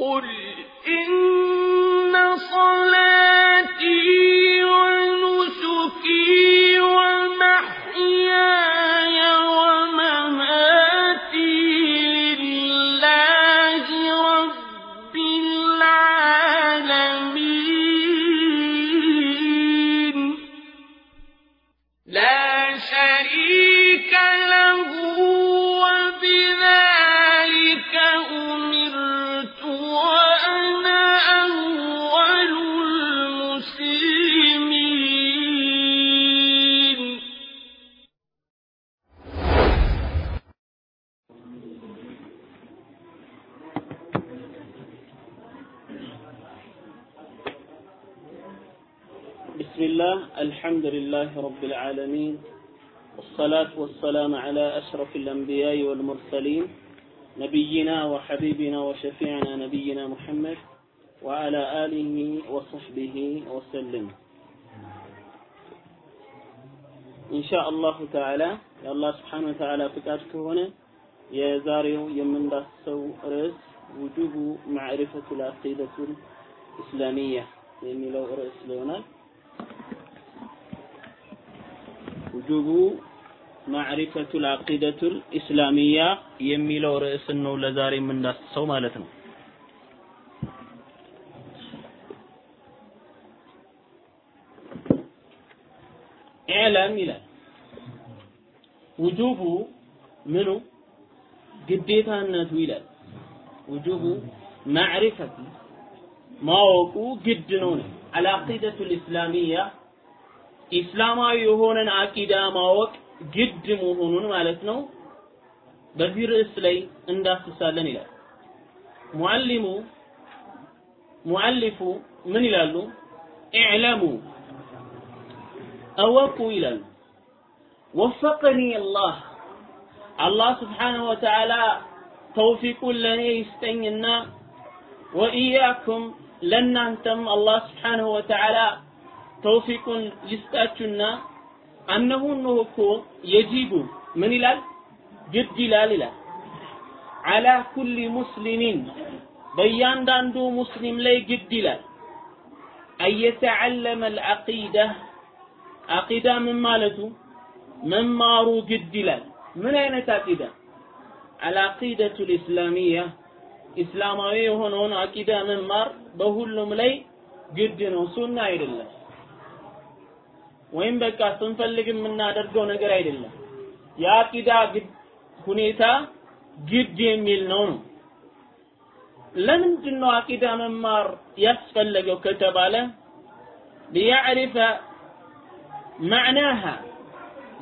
قل إن لله رب العالمين والصلاة والسلام على أشرف الأنبياء والمرسلين نبينا وحبيبنا وشفيعنا نبينا محمد وعلى آله وصحبه وسلم إن شاء الله تعالى يا الله سبحانه وتعالى فكاتك هنا يا زاريو يمن داسو رأس وجوب معرفة العقيدة الإسلامية የሚለው ርዕስ ይሆናል። ውጁቡ ማዕሪፈቱል አቂደቱል ኢስላሚያ የሚለው ርዕስን ነው ለዛሬ የምንዳስሰው ማለት ነው። ኢዕለም ይላል። ውጁቡ ምኑ? ግዴታነቱ ይላል። ውጁቡ ማዕሪፈቱ ማወቁ ግድ ነው ነው። አልአቂደቱል ኢስላሚያ ኢስላማዊ የሆነን አቂዳ ማወቅ ግድ መሆኑን ማለት ነው። በዚህ ርዕስ ላይ እንዳስሳለን ይላል። ሙዓሊሙ ሙዓሊፉ ምን ይላሉ? ኢዕለሙ እወቁ ይላሉ። ወፈቀኒ አላህ አላህ ስብሓንሁ ወተዓላ ተውፊቁን ለእኔ ይስጠኝና ወኢያኩም ለእናንተም አላህ ስብሓንሁ ወተዓላ ተውፊቁን ይስጣችሁና አነሁ እነሆ እኮ የጂቡ ምን ይላል? ግድ ይላል ይላል። አላ ኩሊ ሙስሊሚን በእያንዳንዱ ሙስሊም ላይ ግድ ይላል። አየተዓለመ አልዓቂዳ አቂዳ ምን ማለቱ? መማሩ ግድ ይላል። ምን አይነት አቂዳ? አልዓቂደቱ ልእስላሚያ ኢስላማዊ የሆነውን አቂዳ መማር በሁሉም ላይ ግድ ነው፣ ሱና አይደለም። ወይም በቃ ስንፈልግ የምናደርገው ነገር አይደለም። የአቂዳ ሁኔታ ግድ የሚል ነው ነው። ለምንድን ነው አቂዳ መማር ያስፈለገው ከተባለ ሊያዕሪፈ መዕናሃ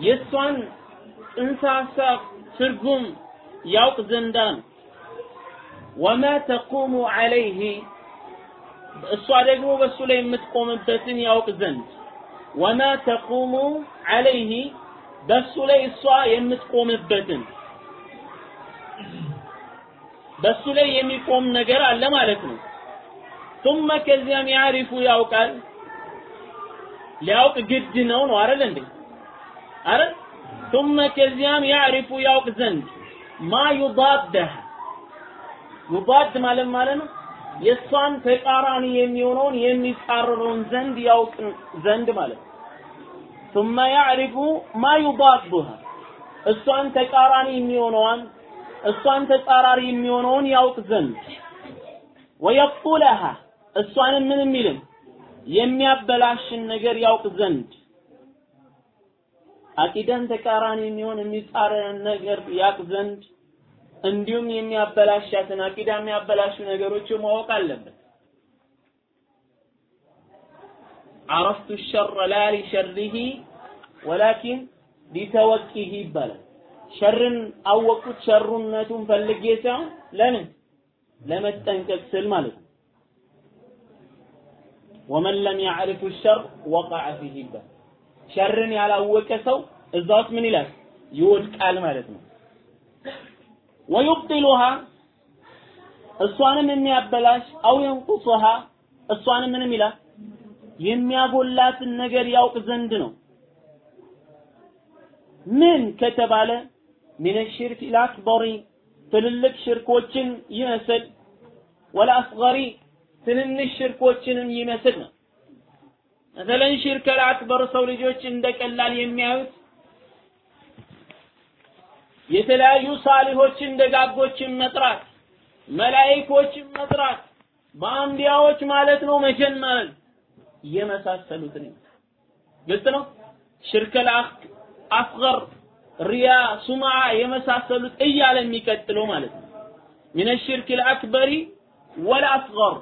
የእሷን ጽንሰ ሀሳብ ትርጉም ያውቅ ዘንዳ ነው። ወማ ተቁሙ ዐለይህ እሷ ደግሞ በእሱ ላይ የምትቆምበትን ያውቅ ዘንድ ወማ ተቁሙ ዐለይህ በእሱ ላይ እሷ የምትቆምበትን በእሱ ላይ የሚቆም ነገር አለ ማለት ነው። ثم ከዚያም ያሪፉ ያውቃል ሊያውቅ ግድ ነው ነው አይደል እንዴ አይደል ثم ከዚያም ያሪፉ ያውቅ ዘንድ ማ ዩዳደህ ሙባድ ማለት ማለት ነው የእሷን ተቃራኒ የሚሆነውን የሚጻረረውን ዘንድ ያውቅ ዘንድ ማለት ነው። ثم يعرف ما يضادها እሷን ተቃራኒ የሚሆነዋን እሷን ተጻራሪ የሚሆነውን ያውቅ ዘንድ ወየብጡለሃ እሷንም ምን የሚልም የሚያበላሽን ነገር ያውቅ ዘንድ አቂዳን ተቃራኒ የሚሆን የሚጻረን ነገር ያውቅ ዘንድ እንዲሁም የሚያበላሻትን አቂዳ የሚያበላሹ ነገሮች ማወቅ አለበት። عرفت الشر لا لشره ولكن لتوقيه ይባላል። ሸርን አወቁት ሸሩነቱን ፈልጌ ሳይሆን ለምን ለመጠንቀቅ ስል ማለት ነው። ወመን ለም ያዕሪፍ ሸር ወቀዐ ፊህ ይባል። ሸርን ያላወቀ ሰው እዛ ውስጥ ምን ይላል? ይወድቃል ማለት ነው። ويبطلها እሷንም የሚያበላሽ أو ينقصها እሷንም ምንም ይላል የሚያጎላትን ነገር ያውቅ ዘንድ ነው። ምን ከተባለ ሚነ ሽርክ ልአክበሪ ትልልቅ ሽርኮችን ይመስል ወልአስገሪ ትንንሽ ሽርኮችንም ይመስል ነው። መሰለን ሽርከል አክበር ሰው ልጆች እንደ ቀላል የሚያዩት የተለያዩ ሳሊሆችን ደጋጎችን መጥራት፣ መላኢኮችን መጥራት፣ በአንቢያዎች ማለት ነው መጀመር የመሳሰሉትን ግልጽ ነው። ሽርከል አስገር፣ ሪያ፣ ሱምዓ የመሳሰሉት እያለ የሚቀጥለው ማለት ነው። ሚነ ሽርክ አልአክበሪ ወልአስገር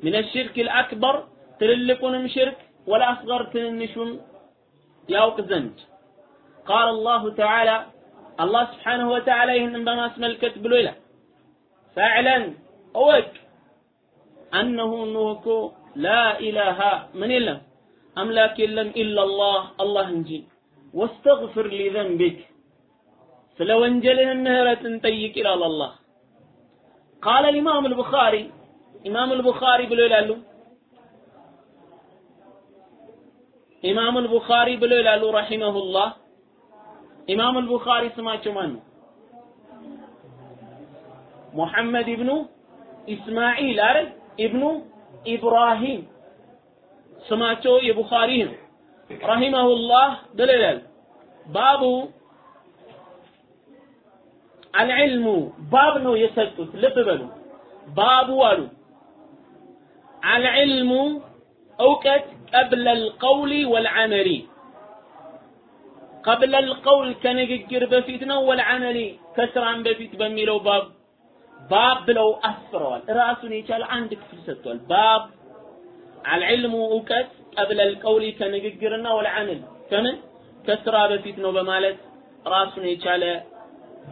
ሚነ ሽርክ አልአክበር ትልልቁንም ሽርክ ወልአስገር ትንንሹን ያውቅ ዘንድ ቃል አላሁ ተዓላ አላህ ስብሓነሁ ወተዓላ ይህንን በማስመልከት ብሎ ይላል ፈዕለን እወቅ አነሁ እነሆ እኮ ላ ኢላሃ ምን የለም አምላክ የለም ኢላላህ አላህ እንጂ ወስተግፍር ሊዘንቢክ ስለ ወንጀልህም ምህረትን ጠይቅ ይላል አላህ ቃለ ልኢማም አልቡኻሪ ኢማም አልቡኻሪ ብሎ ይላሉ ኢማም አልቡኻሪ ብሎ ይላሉ ረሂመሁላህ ኢማም አልቡኻሪ ስማቸው ማን ነው ሙሐመድ ኢብኑ ኢስማዒል አይደል ኢብኑ ኢብራሂም ስማቸው የቡኻሪ ነው ረሂመሁላህ ብሎ ይላሉ ባቡ አልዕልሙ ባብ ነው የሰጡት ልብ በሉ ባቡ አሉ አልዕልሙ እውቀት ቀብለ ልቀውሊ ወልዓመሊ ቀብለ ልቀውል ከንግግር በፊት ነው ወልዓመሊ ከስራም በፊት በሚለው ባብ ባብ ብለው አስፍረዋል ራሱን የቻለ አንድ ክፍል ሰጥቷል ባብ አልዕልሙ እውቀት ቀብለ ልቀውሊ ከንግግርና ወልዓመል ከምን ከስራ በፊት ነው በማለት ራሱን የቻለ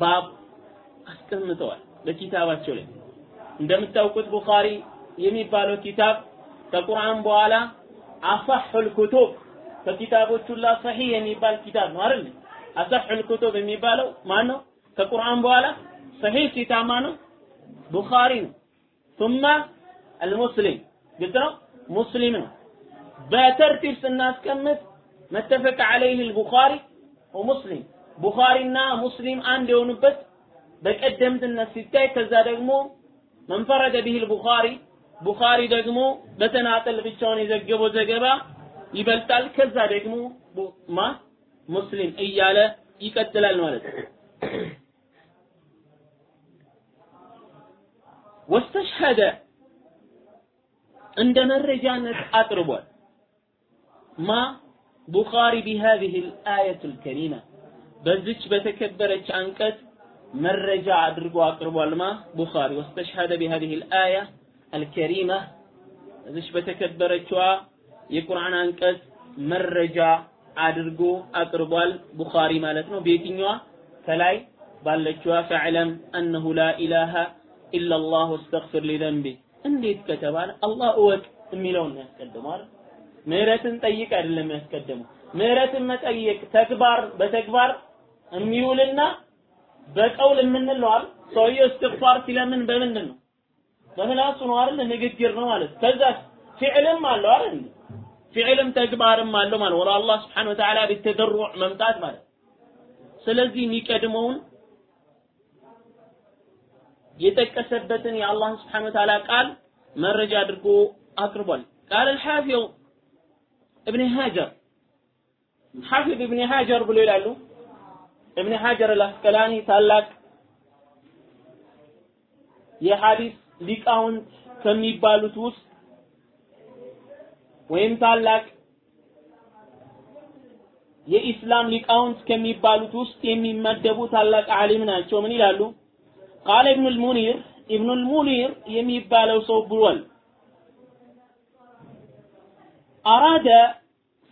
ባብ አስቀምጠዋል በኪታባቸው ላይ እንደምታውቁት ቡኻሪ የሚባለው ኪታብ ከቁርአን በኋላ አሰሑል ኩቱብ ከኪታቦች ሁላ ሰሂህ የሚባል ኪታብ ነው አይደል? አሰሑል ኩቱብ የሚባለው ማን ነው? ከቁርአን በኋላ ሰሂህ ኪታብ ማን ነው? ቡኻሪ ነው። ثم المسلم ግልጽ ነው። ሙስሊም ነው። በተርቲብ ስናስቀምጥ መተፈቅ عليه البخاري ومسلم ቡኻሪና ሙስሊም አንድ የሆኑበት በቀደምትነት ሲታይ ከዛ ደግሞ መንፈረደ ቢሂል ቡኻሪ ቡኻሪ ደግሞ በተናጠል ብቻውን የዘገበው ዘገባ ይበልጣል። ከዛ ደግሞ ማ? ሙስሊም እያለ ይከተላል ማለት واستشهد عند مرجان اقرب ما بخاري بهذه الايه الكريمه بذج بتكبرت انقد مرجع ادرغو اقرب ما بخاري واستشهد بهذه الايه الكريمه بذج بتكبرت የቁርአን አንቀጽ መረጃ አድርጎ አቅርቧል ቡኻሪ ማለት ነው። በየትኛዋ? ከላይ ባለችዋ ፈዕለም አነሁ ላ ኢላሃ ኢላላህ ወስተግፊር ሊዘንቢ። እንዴት ከተባለ አላህ እወቅ የሚለውን ነው ያስቀድመው ምህረትን ጠይቅ አይደለም ያስቀድመው ምህረትን መጠየቅ ተግባር በተግባር የሚውልና በቀውል የምንለው አይደል? እስትግፋር ሲለምን በምንድን ነው? በምላሱ ነው አይደል? ንግግር ነው ማለት ከዛ ፊዕልም አለው አይደል ፊዕልም ተግባርም አለው ማለት ወላ አላህ Subhanahu Wa Ta'ala ቢተደሩዕ መምጣት ማለት ስለዚህ የሚቀድመውን የጠቀሰበትን የአላህ Subhanahu Wa Ta'ala ቃል መረጃ አድርጎ አቅርቧል ቃል الحافظ ابن هاجر حافظ ابن هاجر ብሎ ይላሉ ابن هاجر الاسقلاني ታላቅ የሐዲስ ሊቃውንት ከሚባሉት ውስጥ ወይም ታላቅ የኢስላም ሊቃውንት ከሚባሉት ውስጥ የሚመደቡ ታላቅ ዓሊም ናቸው። ምን ይላሉ? قال ابن المنير ኢብኑል ሙኒር የሚባለው ሰው ብሏል። أراد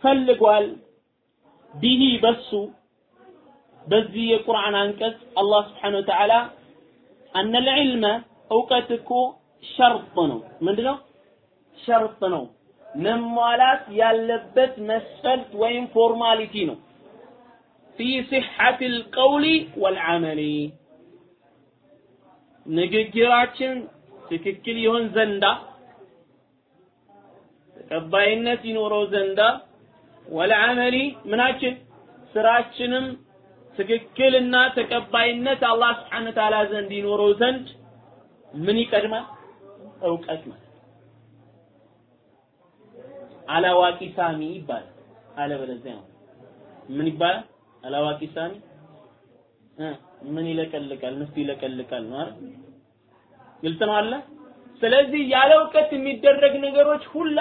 ፈልጓል به በሱ በዚህ የቁርአን አንቀጽ አላህ سبحانه وتعالى أن العلم እውቀት እኮ شرط ነው። ምንድነው? شرط ነው። መሟላት ያለበት መስፈርት ወይም formality ነው። ፊ ሲሐት ልቀውሊ ወልዓመሊ ንግግራችን ትክክል ይሆን ዘንዳ ተቀባይነት ይኖረው ዘንዳ ወልዓመሊ ምናችን ስራችንም ትክክልና ተቀባይነት አላህ ስብሓነ ተዓላ ዘንድ ይኖረው ዘንድ ምን ይቀድማል? እውቀት ማለት አላዋቂ ሳሚ ይባላል። አለበለዚያ ምን ይባላል? አላዋቂ ሳሚ ምን ይለቀልቃል? ምስቱ ይለቀልቃል ነው አይደል? ግልጽ ነው አለ። ስለዚህ ያለ እውቀት የሚደረግ ነገሮች ሁላ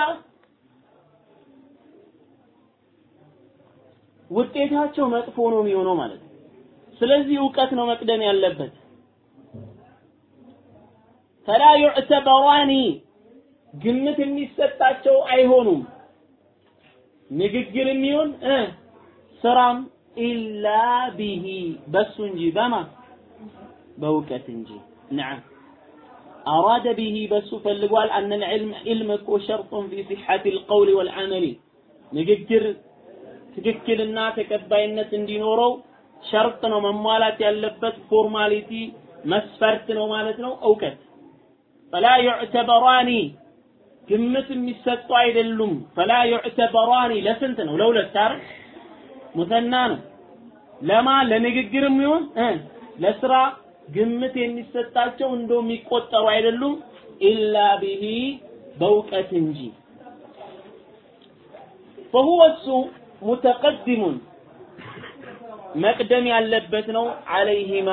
ውጤታቸው መጥፎ ነው የሚሆነው ማለት ነው። ስለዚህ እውቀት ነው መቅደም ያለበት። فلا يعتبران ግምት የሚሰጣቸው አይሆኑም። ንግግር የሚሆን እ ስራም ኢላ ቢሂ በሱ እንጂ በማ በእውቀት እንጂ ነዓም أراد به بس فلقوال أن العلم علم كو شرط في صحة القول والعمل نذكر ትክክልና ተቀባይነት እንዲኖረው ሸርጥ ነው መሟላት ያለበት ፎርማሊቲ መስፈርት ነው ማለት ነው እውቀት ፈላ ዩዕተበራኒ ግምት የሚሰጡ አይደሉም ፈላ ዩዕተበራኒ ለስንት ነው ለሁለት አይደል ሙሰና ነው ለማ ለንግግርም ይሁን ለስራ ግምት የሚሰጣቸው እንደው የሚቆጠሩ አይደሉም ኢላ ቢሂ በእውቀት እንጂ فهو እሱ ሙተቀድሙን መቅደም ያለበት ነው አለይሂማ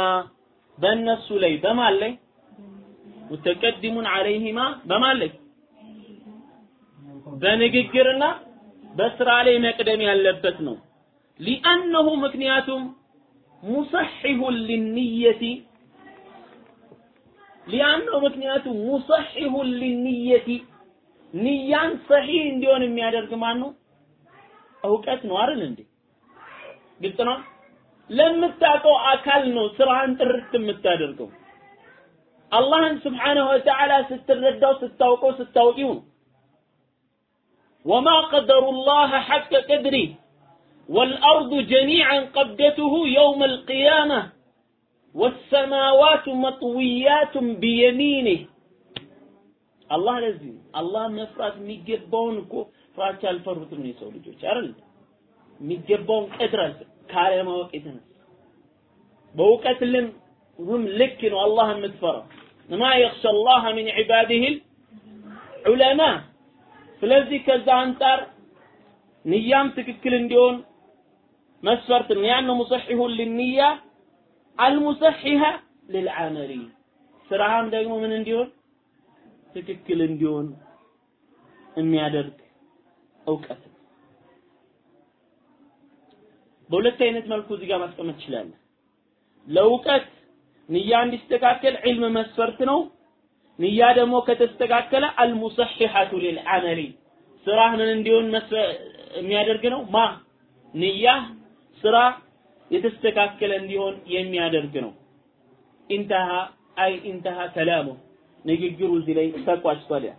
በእነሱ ላይ በማን ላይ ሙተቀድሙን አለይሂማ በማን ላይ በንግግርና በስራ ላይ መቅደም ያለበት ነው። ሊአነሁ ምክንያቱም ሙሰሒሁን ሊንየቲ ሊአነሁ ምክንያቱም ሙሰሒሁን ሊንየቲ ንያን ሰሒህ እንዲሆን የሚያደርግ ማን ነው እውቀት ነው አይደል እንዴ? ግልጽ ነው? ለምታውቀው አካል ነው ስራህን ጥርት የምታደርገው። አላህን ስብሓነሁ ወተዓላ ስትረዳው ስታውቀው ስታውቂው ነው ወማ ቀደሩ ላህ ሐቀ ቅድሪ والأرض جميعا قبضته يوم القيامة والسماوات مطويات بيمينه الله لازم الله መፍራት የሚገባውን እኮ ፍራቻ አልፈሩትም ነው የሰው ልጆች አይደል የሚገባውን ቀድር ካለማወቅ የተነሳ በእውቀት ልም ልክ ነው አላህ የምትፈራው ما يخشى الله من عباده العلماء ስለዚህ ከዛ አንጻር ንያም ትክክል እንዲሆን መስፈርት ያን ሙሰሒሁ ልንያ አልሙሰሒሀ ልልዓመሊ ስራህም ደግሞ ምን እንዲሆን ትክክል እንዲሆን የሚያደርግ እውቀት በሁለት አይነት መልኩ እዚህ ጋር ማስቀመጥ ትችላለህ። ለእውቀት ንያ እንዲስተካከል ዒልም መስፈርት ነው። ንያ ደግሞ ከተስተካከለ አልሙሰሒሐቱ ሊልዓመሊ። ስራህ ምን እንዲሆን የሚያደርግ ነው። ማ? ንያ ስራ የተስተካከለ እንዲሆን የሚያደርግ ነው። ኢንተሃ አይ ኢንተሃ ከላሙ። ንግግሩ እዚህ ላይ ተቋጭቷል። ያ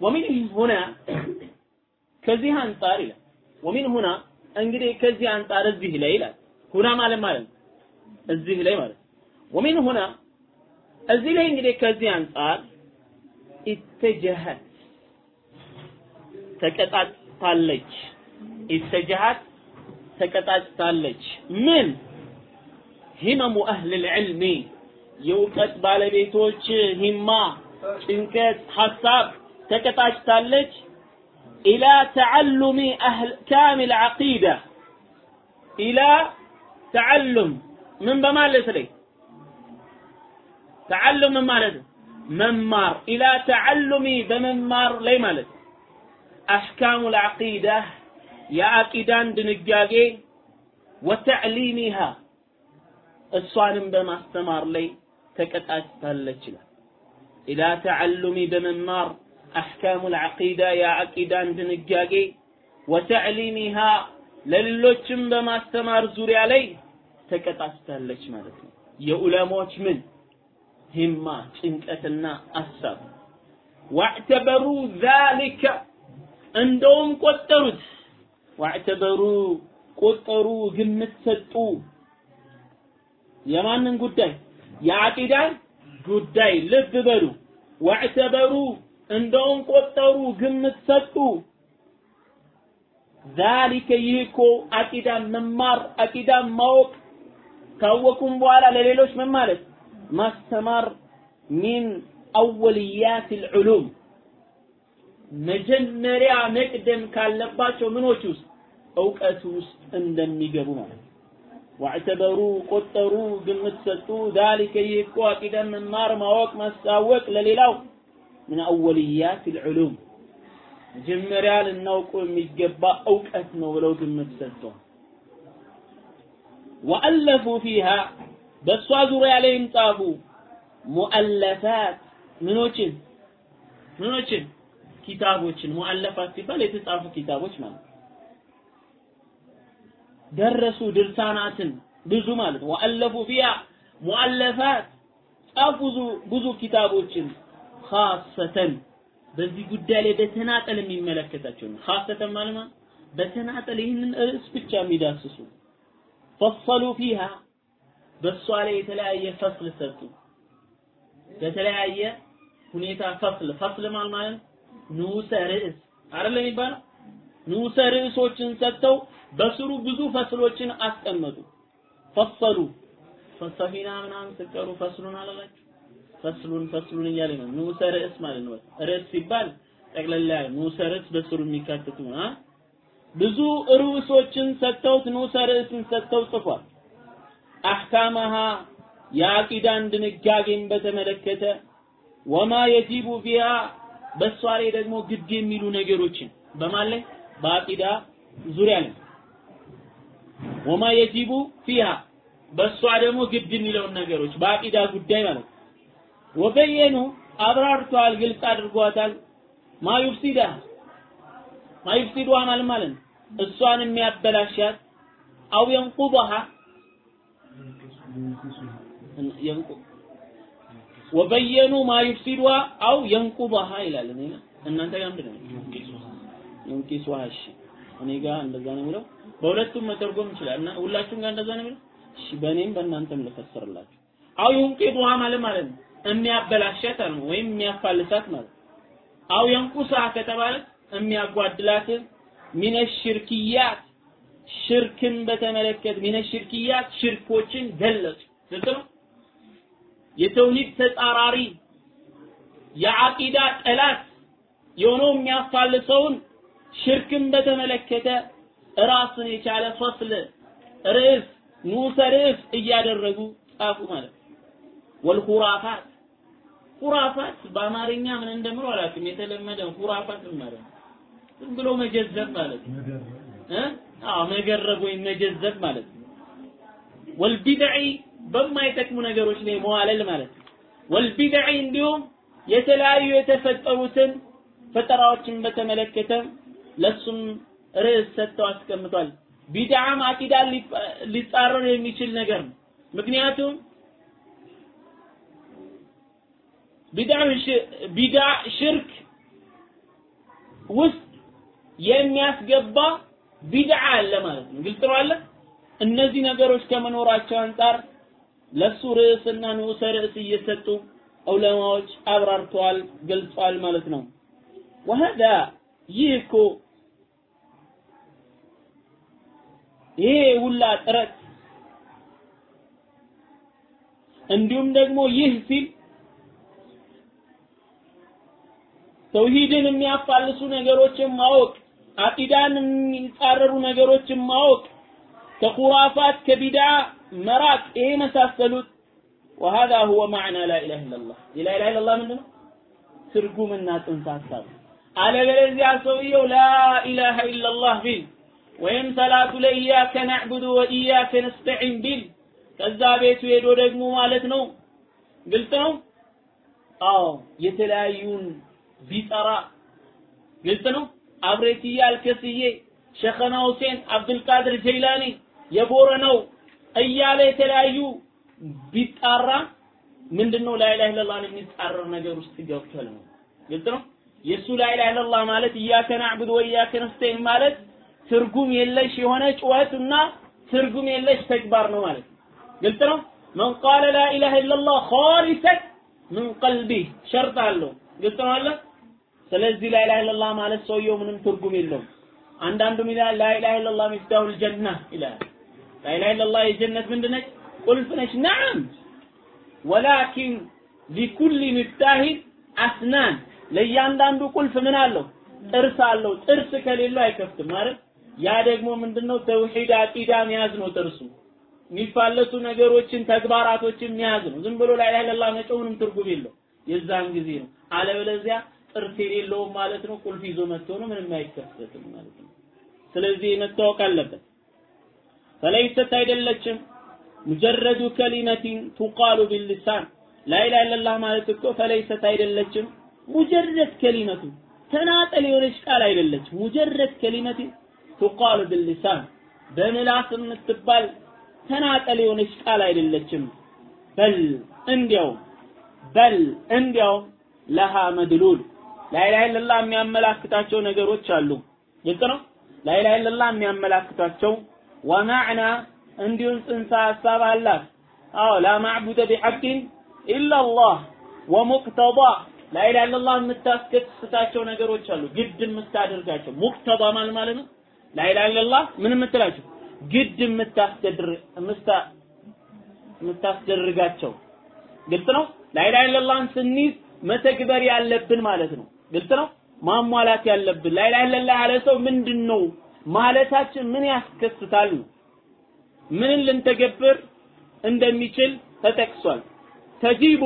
ወሚን ሁና ከዚህ አንጻር ይላል። ወሚን ሁና እንግዲህ ከዚህ አንጻር እዚህ ላይ ይላል። ሁና ማለት ማለት እዚህ ላይ ማለት ወሚን ሁና እዚህ ላይ እንግዲህ ከዚህ አንጻር ኢተጀሃት ተቀጣጭታለች። ኢተጀሃት ተቀጣጭታለች። ምን ሂመሙ አህል ልዕልሚ የእውቀት ባለቤቶች ሂማ፣ ጭንቀት፣ ሀሳብ ተቀጣጭታለች። ኢላ ተዓሉሚ አህል ካሚል ዐቂዳ ኢላ ተዓሉም ምን በማለት ላይ ተዓሉም ማለት ነው? መማር። ኢላ ተዓሉሚ በመማር ላይ ማለት ነው። አሕካሙ ልዓቂዳ የአቂዳን ድንጋጌ ወተዕሊሚሃ እሷንም በማስተማር ላይ ተቀጣጭታለች ይላል። ኢላ ተዓሉሚ በመማር አሕካሙ ልዓቂዳ የአቂዳን ድንጋጌ ወተዕሊሚሃ ለሌሎችም በማስተማር ዙሪያ ላይ ተቀጣጭታለች ማለት ነው። የዑለሞች ምን? ሂማ ጭንቀትና አሳብ። ዋዕተበሩ ዛሊከ እንደውም ቆጠሩት። ዋዕተበሩ ቆጠሩ ግምት ሰጡ። የማንን ጉዳይ? የአቂዳን ጉዳይ። ልብ በሉ። ዋዕተበሩ እንደውም ቆጠሩ ግምት ሰጡ። ዛሊከ ይህ እኮ አቂዳን መማር አቂዳን ማወቅ። ካወቁም በኋላ ለሌሎች ምን ማለት ማስተማር ሚን አወልያት ልዑሉም መጀመሪያ መቅደም ካለባቸው ምኖች ውስጥ እውቀት ውስጥ እንደሚገቡ ማለት ዋዕተበሩ ቆጠሩ፣ ግምት ሰጡ። ዛሊከ ይህ እኮ አቂዳን መማር ማወቅ ማሳወቅ ለሌላው ምን አወልያት ልዑሉም መጀመሪያ ልናውቀው የሚገባ እውቀት ነው ብለው ግምት ሰጥተዋል። ወአለፉ ፊሃ በእሷ ዙሪያ ላይም ጻፉ ሙአለፋት። ምኖችን? ምኖችን? ኪታቦችን። ሙአለፋት ሲባል የተጻፉ ኪታቦች ማለት ደረሱ ድርሳናትን ብዙ ማለት ወአለፉ ፊያ ሙአለፋት። ጻፉ ብዙ ኪታቦችን ኻሰተን። በዚህ ጉዳይ ላይ በተናጠል የሚመለከታቸው ነው። ኻሰተን ማለት በተናጠል ይህንን ርዕስ ብቻ የሚዳስሱ ፈሰሉ ፊሃ በእሷ ላይ የተለያየ ፈስል ሰጡ። በተለያየ ሁኔታ ፈስል ፈስል ማለት ማለት ንዑሰ ርዕስ አይደለም የሚባለው ንዑሰ ርዕሶችን ሰጥተው በስሩ ብዙ ፈስሎችን አስቀመጡ። ፈሰሉ ፈሰፊና ምናምን ስትቀሩ ፈስሉን አላላችሁ ፈስሉን ፈስሉን እያለ ነው። ንዑሰ ርዕስ ማለት ነው። ርዕስ ሲባል ጠቅለላ ንዑሰ ርዕስ በስሩ የሚካተቱ ብዙ ርዕሶችን ሰጥተውት ንዑሰ ርዕስን ሰጥተው ጽፏል። አሕካመሃ የአቂዳን ድንጋጌን በተመለከተ ወማ የጂቡ ፊሃ በእሷ ላይ ደግሞ ግድ የሚሉ ነገሮችን በማን ላይ? በአቂዳ ዙሪያ ላይ። ወማ የጂቡ ፊሃ በእሷ ደግሞ ግድ የሚለውን ነገሮች በአቂዳ ጉዳይ ማለት ወበየኑ አብራርቷል፣ ግልጽ አድርጓታል። ማዩፍሲዳ ማዩፍሲዱሃ ማለት ማለት እሷን የሚያበላሻት አው የንቁበሃ ወበየኑ ማ ዩፍሲዱሃ አው የንቁባሃ ይላል። እኔ እናንተ ጋር ምንድን ነው ዩንቂሱሃ? እሺ እኔ ጋር እንደዛ ነው የሚለው። በሁለቱም መተርጎም ይችላል እና ሁላችሁም ጋር እንደዛ ነው የሚለው። እሺ በእኔም በእናንተም ልፈስርላችሁ። አው ዩንቂዱሃ ማለት ማለት ነው የሚያበላሸት ነው ወይም የሚያፋልሳት ማለት አው የንቁሳ ከተባለ የሚያጓድላት ሚነ ሽርክያት ሽርክን በተመለከተ ሚነ ሽርክያት ሽርኮችን ገለጹ። ግልጽ ነው። የተውሂድ ተጻራሪ የዓቂዳ ጠላት የሆነው የሚያፋልሰውን ሽርክን በተመለከተ ራስን የቻለ ፈስል ርዕስ ንዑሰ ርዕስ እያደረጉ ጻፉ ማለት ወልኹራፋት ኹራፋት በአማርኛ ምን እንደምለው አላውቅም። የተለመደ ኹራፋት ማለት ዝም ብሎ መጀዘብ ማለት እ አዎ መገረብ ወይም መጀዘብ ማለት ነው። ወልቢድዒ በማይጠቅሙ ነገሮች ላይ መዋለል ማለት ነው። ወልቢድዒ እንዲሁም የተለያዩ የተፈጠሩትን ፈጠራዎችን በተመለከተ ለሱም ርዕስ ሰጥተው አስቀምጧል። ቢድዓም አቂዳን ሊጻረር የሚችል ነገር ነው። ምክንያቱም ቢድዓ ሽርክ ውስጥ የሚያስገባ ቢድዓ አለ ማለት ነው። ግልጽ አለ። እነዚህ ነገሮች ከመኖራቸው አንጻር ለሱ ርዕስና ንዑሰ ርዕስ እየሰጡ ዑለማዎች አብራርተዋል፣ ገልጸዋል ማለት ነው። ወሀዳ ይህ እኮ ይሄ ሁላ ጥረት እንዲሁም ደግሞ ይህ ሲል ተውሂድን የሚያፋልሱ ነገሮችን ማወቅ፣ አቂዳን የሚጻረሩ ነገሮችን ማወቅ፣ ከኹራፋት ከቢድዓ መራቅ፣ ይሄ መሳሰሉት وهذا هو معنى لا اله الا الله لا اله الا الله ምንድነው ትርጉምና ጽንሰ ሐሳብ አለበለዚያ ሰውየው ላ ኢላሃ ኢላላህ ቢል ወይም ሰላቱ ላይ ኢያከ ነዕቡዱ ወኢያከ ነስተዒን ቢል ከዛ ቤቱ ሄዶ ደግሞ ማለት ነው ግልጽ ነው አዎ የተለያዩን ቢጠራ ግልጽ ነው አብሬትዬ አልከስዬ ሸኸና ሁሴን አብዱልቃድር ጀይላኒ የቦረነው እያለ የተለያዩ ቢጣራ ምንድነው ላኢላሃ ኢለላህን የሚጻረር ነገር ውስጥ ገብቷል ነው። ግልጽ ነው? የሱ ላኢላሃ ኢለላህ ማለት ኢያከ ነዕቡዱ ወኢያከ ነስተዒን ማለት ትርጉም የለሽ የሆነ ጩኸትና ትርጉም የለሽ ተግባር ነው ማለት ግልጽ ነው? መን ቃለ ላኢላሃ ኢለላህ ኻሊሰን ምን ቀልቢህ ሸርጥ አለው። ግልጽ ነው አለ ስለዚህ ላኢላሃ ኢለላህ ማለት ሰውየው ምንም ትርጉም የለውም አንዳንዱም ይላል ላኢላሃ ኢለላህ ሚፍታሁል ጀና ይላል ላኢላሃ ኢለላህ የጀነት ምንድነች ቁልፍ ነች ነዓም ወላኪን ሊኩሊ ሚፍታሂን አስናን ለእያንዳንዱ ቁልፍ ምን አለው? ጥርስ አለው። ጥርስ ከሌለው አይከፍትም ማለት ያ ደግሞ ምንድነው? ተውሂድ አቂዳ መያዝ ነው ጥርሱ። የሚፋለሱ ነገሮችን ተግባራቶችን መያዝ ነው። ዝም ብሎ ላ ኢላሀ ኢለላህ መጮህንም ትርጉም የለው። የዛን ጊዜ ነው። አለበለዚያ ጥርስ የሌለውም ማለት ነው ቁልፍ ይዞ መጥቶ ነው ምንም አይከፈትም ማለት ነው። ስለዚህ መታወቅ አለበት። ፈለይሰት አይደለችም ሙጀረዱ ከሊመቲን ቱቃሉ ቢልሊሳን ላኢላሃ ኢለላህ ማለት እኮ ፈለይሰት አይደለችም ሙጀረድ ከሊመቱ ተናጠል የሆነች ቃል አይደለችም። ሙጀረድ ከሊመቲን ቱቃሉ ቢልሊሳን በምላስ የምትባል ተናጠል የሆነች ቃል አይደለችም። በል እንዲያው በል እንዲያው ለሃ መድሉል ላኢላሃ ኢለላህ የሚያመላክታቸው ነገሮች አሉ። ግልጽ ነው። ላኢላሃ ኢለላህ የሚያመላክታቸው ወማዕና እንዲሁም ጽንሰ ሀሳብ አላት። አዎ ላ ማዕቡደ ቢሐቅን ኢላላህ ወሙቅተዳ ላኢላሃ ኢለላህ የምታስከስታቸው ነገሮች አሉ። ግድ የምታደርጋቸው ሙቅተዳ ማለት ማለት ነው። ላኢላሃ ኢለላህ ምን የምትላቸው ግድ የምታስደርጋቸው ግልጽ ነው። ላኢላሃ ኢለላህን ስንይዝ መተግበር ያለብን ማለት ነው። ግልጽ ነው። ማሟላት ያለብን ላኢላሃ ኢለላህ ያለ ሰው ምንድን ነው ማለታችን ምን ያስከስታል ምንን ልንተገብር እንደሚችል ተጠቅሷል። ተጂቡ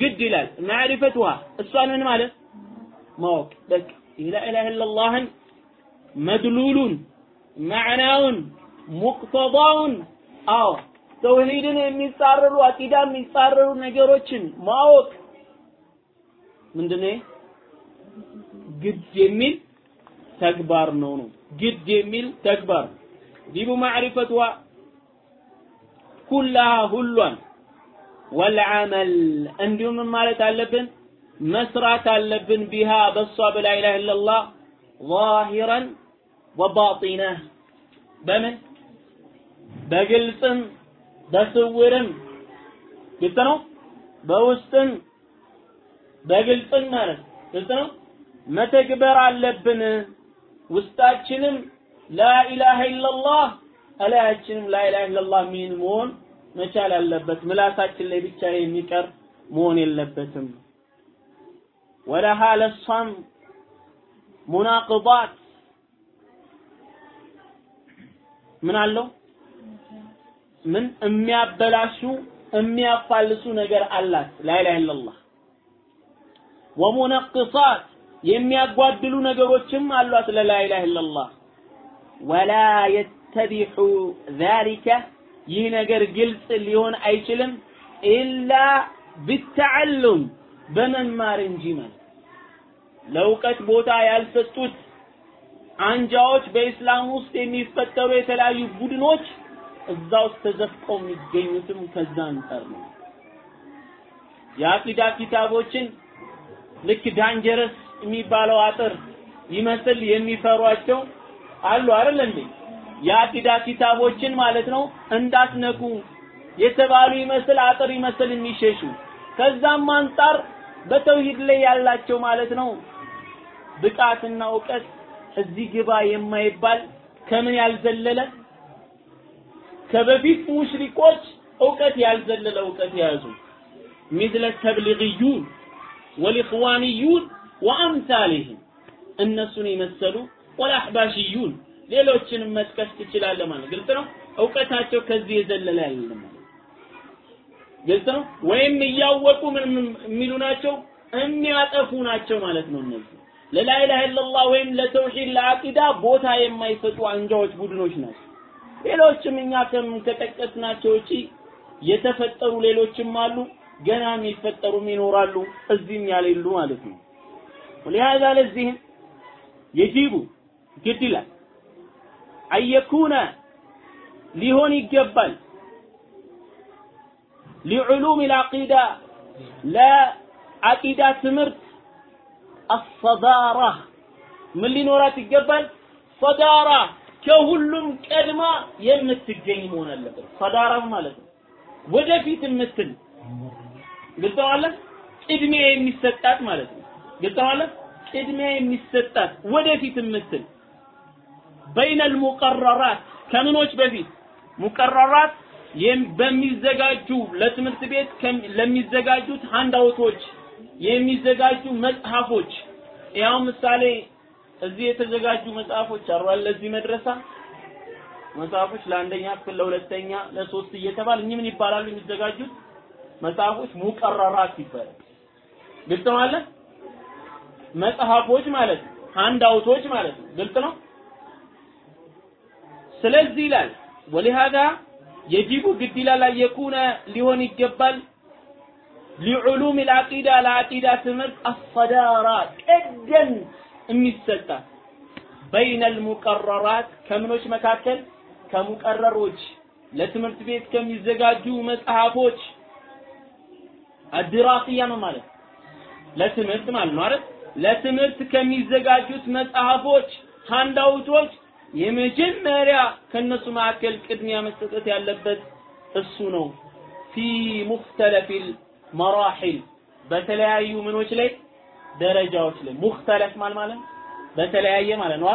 ግድ ይላል። ማዕሪፈቱሃ እሷን ምን ማለት ማወቅ በቃ ላኢላሃ ኢለላህን መድሉሉን ማዕናውን ሙቅተዳውን አዎ ተውሂድን የሚጻረሩ አቂዳ የሚጻረሩ ነገሮችን ማወቅ ምንድነው ግድ የሚል ተግባር ነው ነው። ግድ የሚል ተግባር። ዲቡ ማዕሪፈቱሃ ኩላሃ ሁሏን ወልዓመል። እንዲሁም ማለት አለብን? መስራት አለብን ቢሃ በሷ በላ ኢላሃ ኢለላህ ዛሂረን ወባጢነህ በምን? በግልጽም በስውርም። ግልጽ ነው? በውስጥም በግልጽም ማለት ግልጽ ነው መተግበር አለብን ውስጣችንም ላኢላሃ ኢለላህ እላያችንም ላኢላሃ ኢለላህ ሚል መሆን መቻል አለበት። ምላሳችን ላይ ብቻ የሚቀር መሆን የለበትም። ወለሃ ለሷም ሙናቅባት ምን አለው? ምን የሚያበላሹ የሚያፋልሱ ነገር አላት ላኢላሃ ኢለላህ። ወሙነቅሳት የሚያጓድሉ ነገሮችም አሏት ለላኢላሃ ኢለላህ። ወላ የተቢሑ ዛሊከ ይህ ነገር ግልጽ ሊሆን አይችልም ኢላ ቢተዓሉም በመማር እንጂ ማለት። ለእውቀት ቦታ ያልሰጡት አንጃዎች በኢስላም ውስጥ የሚፈጠሩ የተለያዩ ቡድኖች እዛ ውስጥ ተዘፍቀው የሚገኙትም ከዛ አንጻር ነው። የአቂዳ ኪታቦችን ልክ ዳንጀረስ የሚባለው አጥር ይመስል የሚፈሯቸው አሉ አይደል እንዴ? የአቂዳ ኪታቦችን ማለት ነው እንዳትነኩ የተባሉ ይመስል አጥር ይመስል የሚሸሹ። ከዛም አንጻር በተውሂድ ላይ ያላቸው ማለት ነው ብቃትና እውቀት እዚህ ግባ የማይባል ከምን ያልዘለለ? ከበፊት ሙሽሪኮች እውቀት ያልዘለለ እውቀት የያዙ። ሚስለ ተብሊግዩን ወልኢኽዋንዩን ወአምሳሊህም እነሱን የመሰሉ ወልአሕባሽዩን ሌሎችንም መጥቀስ ትችላለህ ማለት ግልጽ ነው። እውቀታቸው ከዚህ የዘለለ አይደለም ግልጽ ነው። ወይም እያወቁ ምን የሚሉ ናቸው የሚያጠፉ ናቸው ማለት ነው። እነዚህ ለላኢላሃ ኢለላህ ወይም ለተውሂድ ለአቂዳ ቦታ የማይሰጡ አንጃዎች ቡድኖች ናቸው። ሌሎችም እኛ ከጠቀስናቸው ውጪ የተፈጠሩ ሌሎችም አሉ። ገና የሚፈጠሩም ይኖራሉ። እዚህም ያሌሉ ማለት ነው። ولهذا ለዚህም የጂቡ ግድ ይላል አየኩነ ሊሆን ይገባል ሊዑሉም ልዓቂዳ ለዓቂዳ ትምህርት አሰዳራ ምን ሊኖራት ይገባል? ሰዳራ ከሁሉም ቀድማ የምትገኝ መሆን አለበት። ሰዳራ ማለት ነው ወደፊት የምትል ግልጸዋለ ቅድሚያ የሚሰጣት ማለት ነው። ግልጸዋለ ቅድሚያ የሚሰጣት ወደፊት የምትል በይነ ልሙቀረራት ከምኖች በፊት ሙቀረራት በሚዘጋጁ ለትምህርት ቤት ለሚዘጋጁት ሃንዳውቶች የሚዘጋጁ መጽሐፎች። ያው ምሳሌ እዚህ የተዘጋጁ መጽሐፎች አሉ ለዚህ መድረሳ መጽሐፎች ለአንደኛ ክፍል ለሁለተኛ ለሶስት እየተባለ እኚህ ምን ይባላሉ? የሚዘጋጁት መጽሐፎች ሙቀረራት ይባላል። ግልጽ አለ መጽሐፎች ማለት ነው። ሃንድ አውቶች ማለት ነው። ግልጽ ነው። ስለዚህ ይላል ወለሃዳ የጂቡ ግድ ይላል የኩነ ሊሆን ይገባል ሊዑሉም ልዓቂዳ ለዓቂዳ ትምህርት አሰዳራ ቅደም የሚሰጣት በይነ ልሙቀረራት ከምኖች መካከል ከሙቀረሮች ለትምህርት ቤት ከሚዘጋጁ መጽሐፎች አድራቅያ ነው ማለት ለትምህርት ማለት ነው አይደል ለትምህርት ከሚዘጋጁት መጽሐፎች ሃንዳውቶች የመጀመሪያ ከነሱ መካከል ቅድሚያ መሰጠት ያለበት እሱ ነው። ፊ ሙክተለፊል መራሒል በተለያዩ ምኖች ላይ ደረጃዎች ላይ ሙክተለፍ ማለት ማለት በተለያየ ማለት ነው።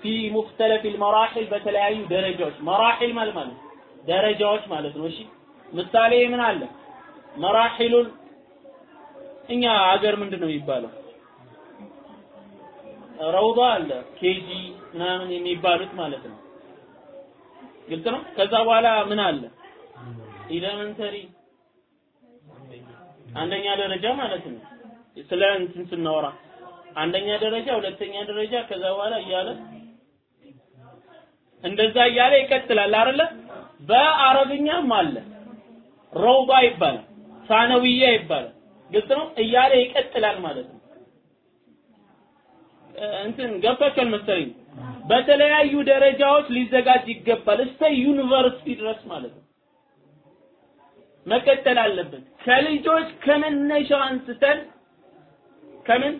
ፊ ሙክተለፊል መራሒል በተለያዩ ደረጃዎች መራሒል ማለት ማለት ደረጃዎች ማለት ነው። እሺ ምሳሌ ምን አለ? መራሒሉን እኛ ሀገር ምንድን ነው የሚባለው ረውዳ አለ። ኬጂ ምናምን የሚባሉት ማለት ነው። ግልጽ ነው? ከዛ በኋላ ምን አለ? ኢለመንተሪ አንደኛ ደረጃ ማለት ነው። ስለ እንትን ስናወራ አንደኛ ደረጃ ሁለተኛ ደረጃ ከዛ በኋላ እያለ እንደዛ እያለ ይቀጥላል አይደለ? በአረብኛም አለ። ረውባ ይባላል ሳነዊያ ይባላል። ግልጽ ነው? እያለ ይቀጥላል ማለት ነው እንትን ገብቷቸዋል መሰለኝ። በተለያዩ ደረጃዎች ሊዘጋጅ ይገባል። እስከ ዩኒቨርሲቲ ድረስ ማለት ነው። መቀጠል አለበት። ከልጆች ከመነሻው አንስተን ከምን?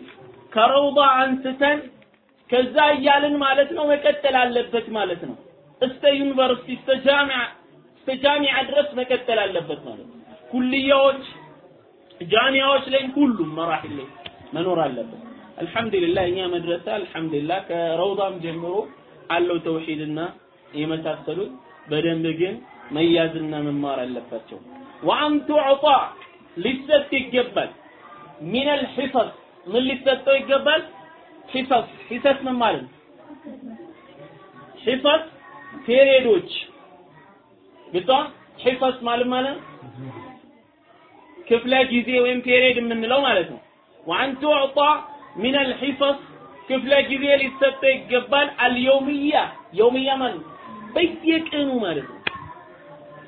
ከረውዳ አንስተን ከዛ እያልን ማለት ነው መቀጠል አለበት ማለት ነው። እስከ ዩኒቨርሲቲ እስከ ጃሚዓ እስከ ጃሚዓ ድረስ መቀጠል አለበት ማለት ነው። ኩልያዎች ጃሚያዎች ላይ ሁሉም መራሒል ላይ መኖር አለበት አልহামዱሊላህ እኛ መድረሳ አልহামዱሊላህ ከረውዳም ጀምሮ አለው ተውሂድና የመሳሰሉት። በደንብ ግን መያዝና መማር አለባቸው። وان تعطى ሊሰጥ ይገባል። من الحفظ ምን ሊሰጠው ይገባል? ሂፈዝ ሂፈዝ ምን ማለት ነው? ሂፈዝ ፔሪዮዶች ግጣ ሂፈዝ ማለት ማለት ክፍለ ጊዜ ወይም ፔሪዮድ የምንለው ማለት ነው። وان تعطى ሚን አልሒፈዝ ክፍለ ጊዜ ሊሰጠው ይገባል። አልየውምያ የውምያ ማለት በየቀኑ ማለት ነው።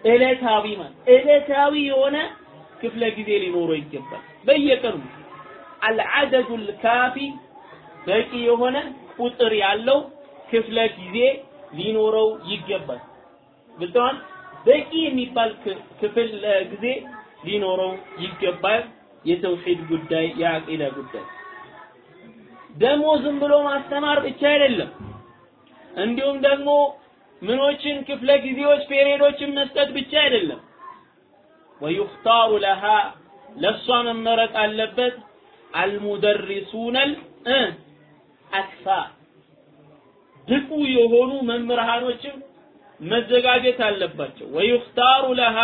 እለታዊ ማለት እለታዊ የሆነ ክፍለ ጊዜ ሊኖረው ይገባል። በየቀኑ አልዓደዱ ልካፊ በቂ የሆነ ቁጥር ያለው ክፍለ ጊዜ ሊኖረው ይገባል። ግልጽዋል በቂ የሚባል ክፍል ጊዜ ሊኖረው ይገባል። የተውሂድ ጉዳይ የአቂዳ ጉዳይ ደግሞ ዝም ብሎ ማስተማር ብቻ አይደለም። እንዲሁም ደግሞ ምኖችን ክፍለ ጊዜዎች ፔሪዮዶችን መስጠት ብቻ አይደለም። ወዩኽታሩ ለሃ ለሷ መመረጥ አለበት። አልሙደሪሱነል አክፋ ብቁ የሆኑ መምህራኖችም መዘጋጀት አለባቸው። ወዩኽታሩ ለሃ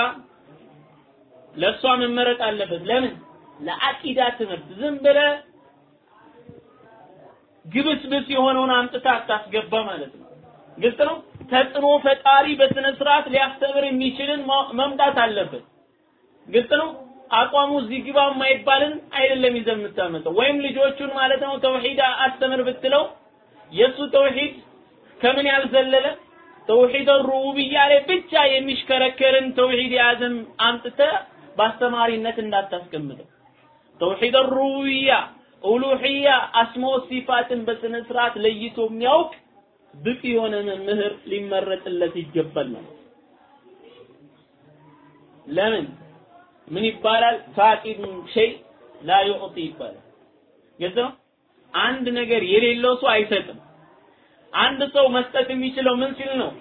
ለሷ መመረጥ አለበት። ለምን? ለአቂዳ ትምህርት። ዝም ብለ ግብስብስ የሆነውን አምጥታ አታስገባ ማለት ነው። ግልጽ ነው? ተጽዕኖ ፈጣሪ በስነ ስርዓት ሊያስተምር የሚችልን መምጣት አለበት። ግልጽ ነው? አቋሙ እዚህ ግባ የማይባልን አይደለም ይዘህ የምታመጣው። ወይም ልጆቹን ማለት ነው ተውሂድ አስተምር ብትለው የእሱ ተውሂድ ከምን ያልዘለለ? ተውሂድ ሩቡብያ ላይ ብቻ የሚሽከረከርን ተውሂድ የያዘን አምጥተ በአስተማሪነት እንዳታስቀምጠው። ተውሂድ ሩቡብያ ኡሉሂያ አስሞ ሲፋትን በስነ ስርዓት ለይቶ የሚያውቅ ብቅ የሆነ መምህር ሊመረጥለት ይገባል ማለት ለምን? ምን ይባላል? ፋቂድ ሸይ ላ ዩዕጢ ይባላል። ነው? አንድ ነገር የሌለው ሰው አይሰጥም። አንድ ሰው መስጠት የሚችለው ምን ሲል ነው?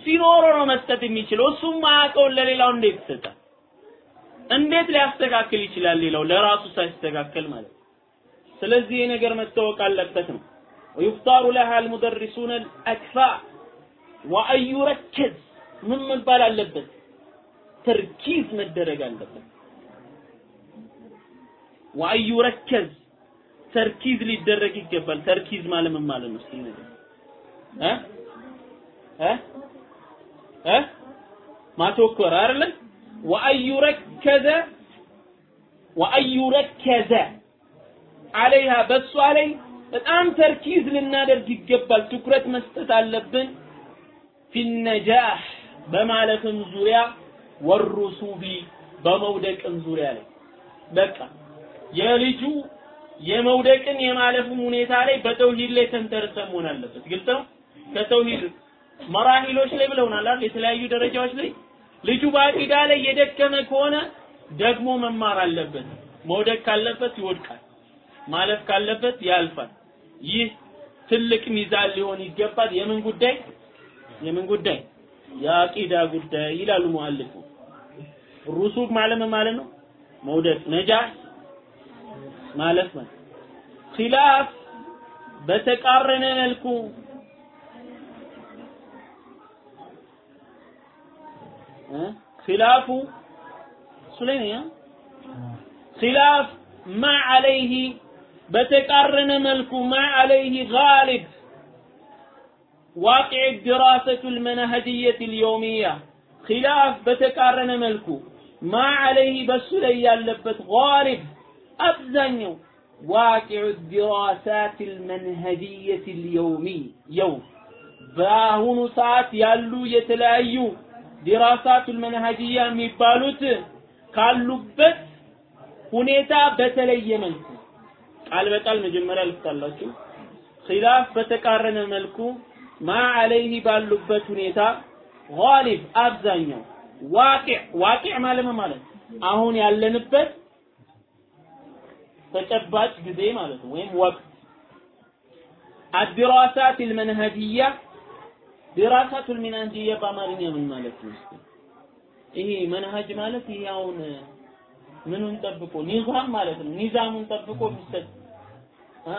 ሲኖረው ነው መስጠት የሚችለው። እሱም ማያውቀውን ለሌላው እንዴት ይሰጣል? እንዴት ሊያስተካክል ይችላል ሌላው? ለራሱ ሳይስተካከል ማለት ስለዚህ ይህ ነገር መታወቅ አለበት ነው ويختار لها المدرسون الأكفاء وأن يركز من مبال አለበት ተርኪዝ መደረግ አለበት። ወአዩ ረከዝ ተርኪዝ ሊደረግ ይገባል። ተርኪዝ ማለት ምን ማለት ነው? እስኪ ነገር እ እ እ ማተኮር አይደለ? ወአዩ ረከዘ ወአዩ ረከዘ አለይሃ በሷ ላይ በጣም ተርኪዝ ልናደርግ ይገባል። ትኩረት መስጠት አለብን። ፊነጃህ በማለፍም ዙሪያ ወሩሱቢ በመውደቅም ዙሪያ ላይ በቃ የልጁ የመውደቅን የማለፍም ሁኔታ ላይ በተውሂድ ላይ ተንተርሰ መሆን አለበት። ግልጽ ነው። ከተውሂድ መራሂሎች ላይ ብለውናል አይደል? የተለያዩ ደረጃዎች ላይ ልጁ በአቂዳ ላይ የደከመ ከሆነ ደግሞ መማር አለበት። መውደቅ ካለበት ይወድቃል፣ ማለፍ ካለበት ያልፋል። ይህ ትልቅ ሚዛን ሊሆን ይገባል። የምን ጉዳይ የምን ጉዳይ የአቂዳ ጉዳይ ይላሉ ሙአሊፉ። ሩሱብ ማለት ማለት ነው? መውደቅ ነጃህ ማለፍ ማለት ኺላፍ በተቃረነ መልኩ ኺላፉ ሱለይማን ኺላፍ ማ አለይህ በተቃረነ መልኩ ማ አለይህ ጋሊብ ዋቂዕ ድራሰቱ ልመናሀጅየት ልየውሚያ ኺላፍ በተቃረነ መልኩ ማ አለይህ በሱ ላይ ያለበት ጋሊብ አብዛኛው ዋቂዑ ዲራሳት ልመንሀጅየት ልየውሚ የውም በአሁኑ ሰዓት ያሉ የተለያዩ ዲራሳቱል መንሀጅያ የሚባሉት ካሉበት ሁኔታ በተለየ መልኩ ቃል በቃል መጀመሪያ ልፍታላችሁ። ኺላፍ በተቃረነ መልኩ ማ አለይህ ባሉበት ሁኔታ ጋሊብ አብዛኛው ዋቂዕ ዋቂዕ ማለት ማለት? አሁን ያለንበት ተጨባጭ ጊዜ ማለት ነው ወይም ወቅት። አድራሳት ልመንሀጅያ ዲራሳቱል ሚናንጂያ በአማርኛ ምን ማለት ነው? ይሄ መንሀጅ ማለት ይሄ ምኑን ጠብቆ ኒዛም ማለት ነው። ኒዛሙን ጠብቆ እ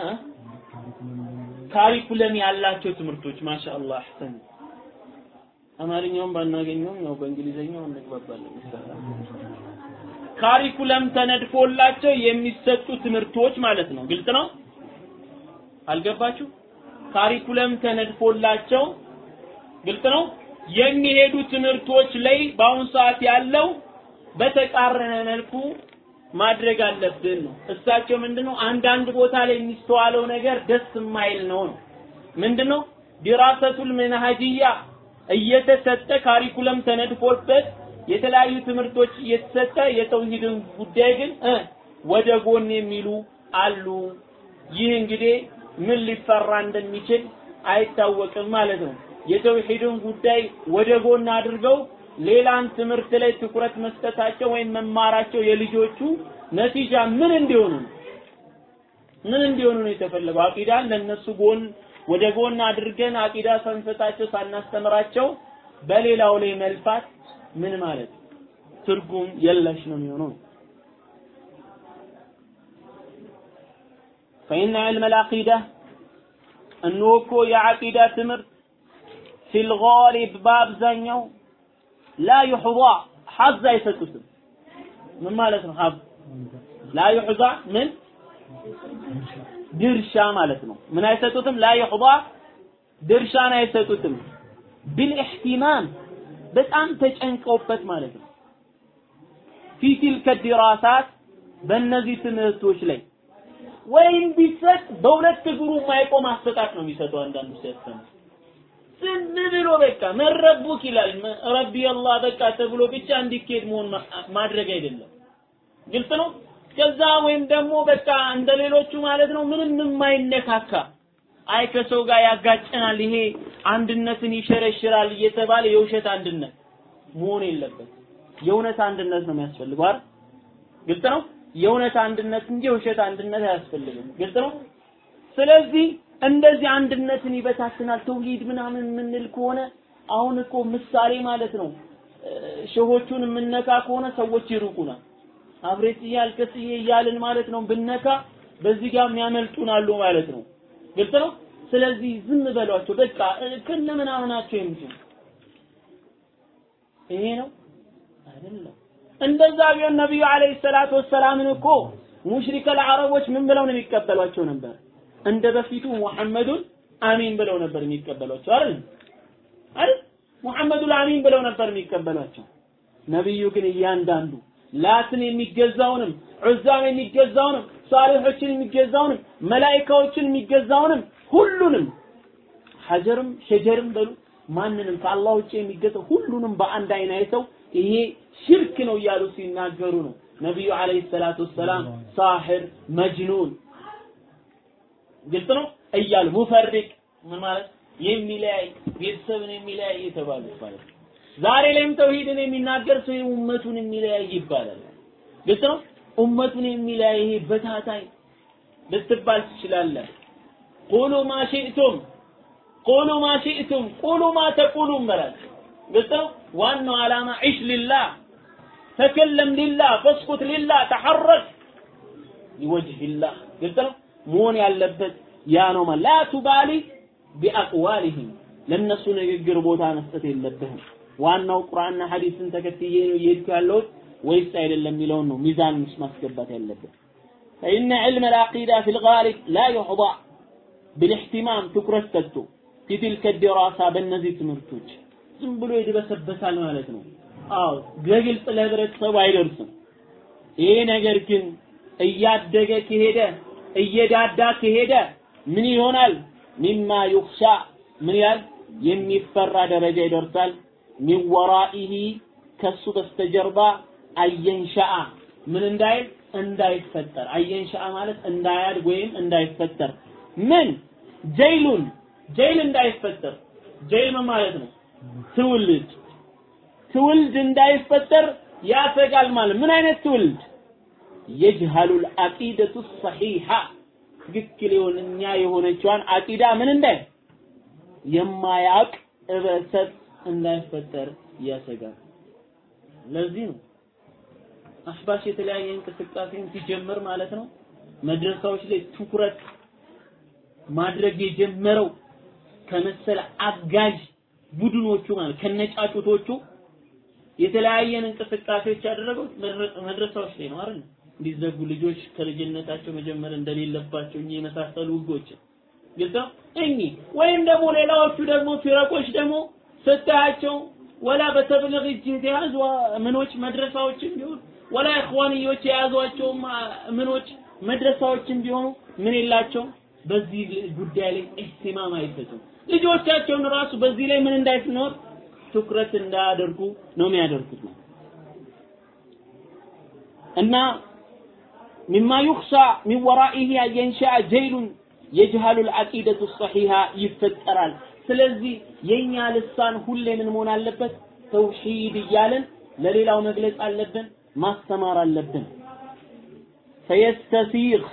ካሪኩለም ያላቸው ትምህርቶች ማሻአላህ አህሰን። አማርኛውን ባናገኘውም ያው በእንግሊዘኛው እንግባባለን ካሪኩለም ተነድፎላቸው የሚሰጡ ትምህርቶች ማለት ነው። ግልጽ ነው። አልገባችሁ? ካሪኩለም ተነድፎላቸው ግልጽ ነው። የሚሄዱ ትምህርቶች ላይ በአሁኑ ሰዓት ያለው በተቃረነ መልኩ ማድረግ አለብን ነው። እሳቸው ምንድነው አንዳንድ ቦታ ላይ የሚስተዋለው ነገር ደስ የማይል ነው ነው። ምንድነው ዲራሰቱል መንሃጅያ እየተሰጠ ካሪኩለም ተነድፎበት የተለያዩ ትምህርቶች እየተሰጠ የተውሂድን ጉዳይ ግን ወደ ጎን የሚሉ አሉ። ይህ እንግዲህ ምን ሊፈራ እንደሚችል አይታወቅም ማለት ነው። የተውሂድን ጉዳይ ወደ ጎን አድርገው ሌላን ትምህርት ላይ ትኩረት መስጠታቸው ወይም መማራቸው የልጆቹ ነቲጃ ምን እንዲሆኑ ነው? ምን እንዲሆኑ ነው የተፈለገው? አቂዳን ለነሱ ጎን ወደ ጎን አድርገን አቂዳ ሳንሰጣቸው ሳናስተምራቸው በሌላው ላይ መልፋት ምን ማለት ትርጉም የለሽ ነው የሚሆነው። فإن علم العقيدة እነሆ እኮ የዓቂዳ ትምህርት ፊል ጋሊብ በአብዛኛው ላ ዩሕዛ ሐዝ አይሰጡትም። ምን ማለት ነው? ሐዝ ላ ዩሕዛ ምን ድርሻ ማለት ነው። ምን አይሰጡትም? ላ ዩሕዛ ድርሻን አይሰጡትም። ቢልኢሕቲማም በጣም ተጨንቀውበት ማለት ነው። ፊ ቲልከ ዲራሳት በእነዚህ ትምህርቶች ላይ ወይም ቢሰጥ በሁለት እግሩ የማይቆም አሰጣጥ ነው የሚሰጠው። አንዳንዱ ሲያስተምር ዝም ብሎ በቃ መረቡክ ይላል ረቢ አላህ በቃ ተብሎ ብቻ እንዲኬድ መሆን ማድረግ አይደለም። ግልጽ ነው። ከዛ ወይም ደግሞ በቃ እንደ ሌሎቹ ማለት ነው ምንም የማይነካካ አይ ከሰው ጋር ያጋጨናል፣ ይሄ አንድነትን ይሸረሽራል እየተባለ የውሸት አንድነት መሆን የለበት። የእውነት አንድነት ነው የሚያስፈልገው አይደል? ግልጽ ነው። የእውነት አንድነት እንጂ የውሸት አንድነት አያስፈልግም። ግልጽ ነው። ስለዚህ እንደዚህ አንድነትን ይበታትናል ተውሂድ ምናምን የምንል ከሆነ አሁን እኮ ምሳሌ ማለት ነው ሸሆቹን የምነካ ከሆነ ሰዎች ይሩቁናል። አብሬትዬ አልከስዬ እያልን ማለት ነው ብነካ በዚህ ጋር የሚያመልጡን ማለት ነው። ግልጽ ነው። ስለዚህ ዝም በሏቸው በቃ ከነ ምናምናቸው ይምጡ። ይሄ ነው አይደለም። እንደዛ ቢሆን ነብዩ አለይሂ ሰላቱ ወሰላምን እኮ ሙሽሪከል አረቦች ምን ብለው ነው የሚቀበሏቸው ነበር? እንደ በፊቱ ሙሐመዱን አሚን ብለው ነበር የሚቀበሏቸው አይደል? አይደል? ሙሐመዱል አሚን ብለው ነበር የሚቀበሏቸው። ነብዩ ግን እያንዳንዱ ላትን የሚገዛውንም ዑዛም የሚገዛውንም ሳሊሖችን የሚገዛውንም መላኢካዎችን የሚገዛውንም ሁሉንም ሐጀርም ሸጀርም በሉ ማንንም ከአላህ ውጭ የሚገዛው ሁሉንም በአንድ አይን አይተው ይሄ ሽርክ ነው እያሉ ሲናገሩ ነው ነቢዩ አለይሂ ሰላቱ ወሰላም ሳሕር መጅኑን ግልጽ ነው እያሉ ሙፈሪቅ ምን ማለት የሚለያይ ቤተሰብን የሚለያይ የተባሉት ማለት ዛሬ ላይም ተውሂድን የሚናገር ሰው ኡመቱን የሚለያይ ይባላል። ግልጽ ነው። ኡመቱን የሚለያይ ይሄ በታታይ ልትባል ትችላለህ። ቁሉ ማ ሺእቱም ቁሉ ማ ቁሉ ማ ተቁሉም በላል። ግልጽ ነው። ዋናው ዓላማ ዒሽ ሊላህ ተከለም ሊላህ ፈስኩት ሊላህ ተሐረክ ሊወጅሂላህ ግልጽ ነው። መሆን ያለበት ያ ነው ማለት ላ ቱባሊ ቢአቅዋሊሂም ለነሱ ንግግር ቦታ መስጠት የለብህም። ዋናው ቁርአንና ሐዲስን ተከትዬ ነው እየሄድኩ ያለሁት ወይስ አይደለም የሚለውን ነው ሚዛን ውስጥ ማስገባት ያለብን። فإن علم العقيدة في الغالب لا يخضع بالاهتمام ትኩረት ሰጥቶ في تلك الدراسة በእነዚህ ትምህርቶች ዝም ብሎ ይድበሰበሳል ማለት ነው። አዎ በግልጽ ለህብረተሰቡ አይደርስም። ይሄ ነገር ግን እያደገ ከሄደ እየዳዳ ከሄደ ምን ይሆናል? ሚማ ዩኽሻ። ምን ያህል የሚፈራ ደረጃ ይደርሳል። ሚን ወራኢሂ ከሱ በስተጀርባ አየንሻአ። ምን እንዳይል? እንዳይፈጠር። አየንሻአ ማለት እንዳያድግ ወይም እንዳይፈጠር። ምን? ጀይሉን። ጀይል እንዳይፈጠር። ጀይል ምን ማለት ነው? ትውልድ። ትውልድ እንዳይፈጠር ያሰጋል ማለት ምን አይነት ትውልድ የጅሃሉል አቂደቱ ሰሒሓ ትክክል የሆነኛ የሆነችዋን አቂዳ ምን እንዳይ የማያውቅ እበሰት እንዳይፈጠር ያሰጋል። ለዚህ ነው አህባሽ የተለያየ እንቅስቃሴን ሲጀምር ማለት ነው መድረሳዎች ላይ ትኩረት ማድረግ የጀመረው ከመሰለ አጋዥ ቡድኖቹ ማለት ከነጫጩቶቹ የተለያየን እንቅስቃሴዎች ያደረገው መድረሳዎች ላይ ነው አይደል? እንዲዘጉ ልጆች ከልጅነታቸው መጀመር እንደሌለባቸው እኚህ የመሳሰሉ ህጎች። ግልጽ እኚህ ወይም ደግሞ ሌላዎቹ ደግሞ ፊረቆች ደግሞ ስታያቸው ወላ በተብሊግ እጅ የተያዙ ምኖች መድረሳዎችም ቢሆን ወላ ኢኽዋንዮች የያዟቸው ምኖች መድረሳዎችም ቢሆኑ ምን የላቸውም? በዚህ ጉዳይ ላይ ኢህቲማም አይሰጡም። ልጆቻቸውን ራሱ በዚህ ላይ ምን እንዳይኖር ትኩረት እንዳያደርጉ ነው የሚያደርጉት ነው። እና ዩኽሻ ሚን ወራኢሂ የንሻአ ጀይሉን የጅሃሉ ልዓቂደቱ ሰሒሃ ይፈጠራል። ስለዚህ የኛ ልሳን ሁሌ ምን መሆን አለበት? ተውሂድ እያለን ለሌላው መግለጽ አለብን፣ ማስተማር አለብን። ፈየስተሲግ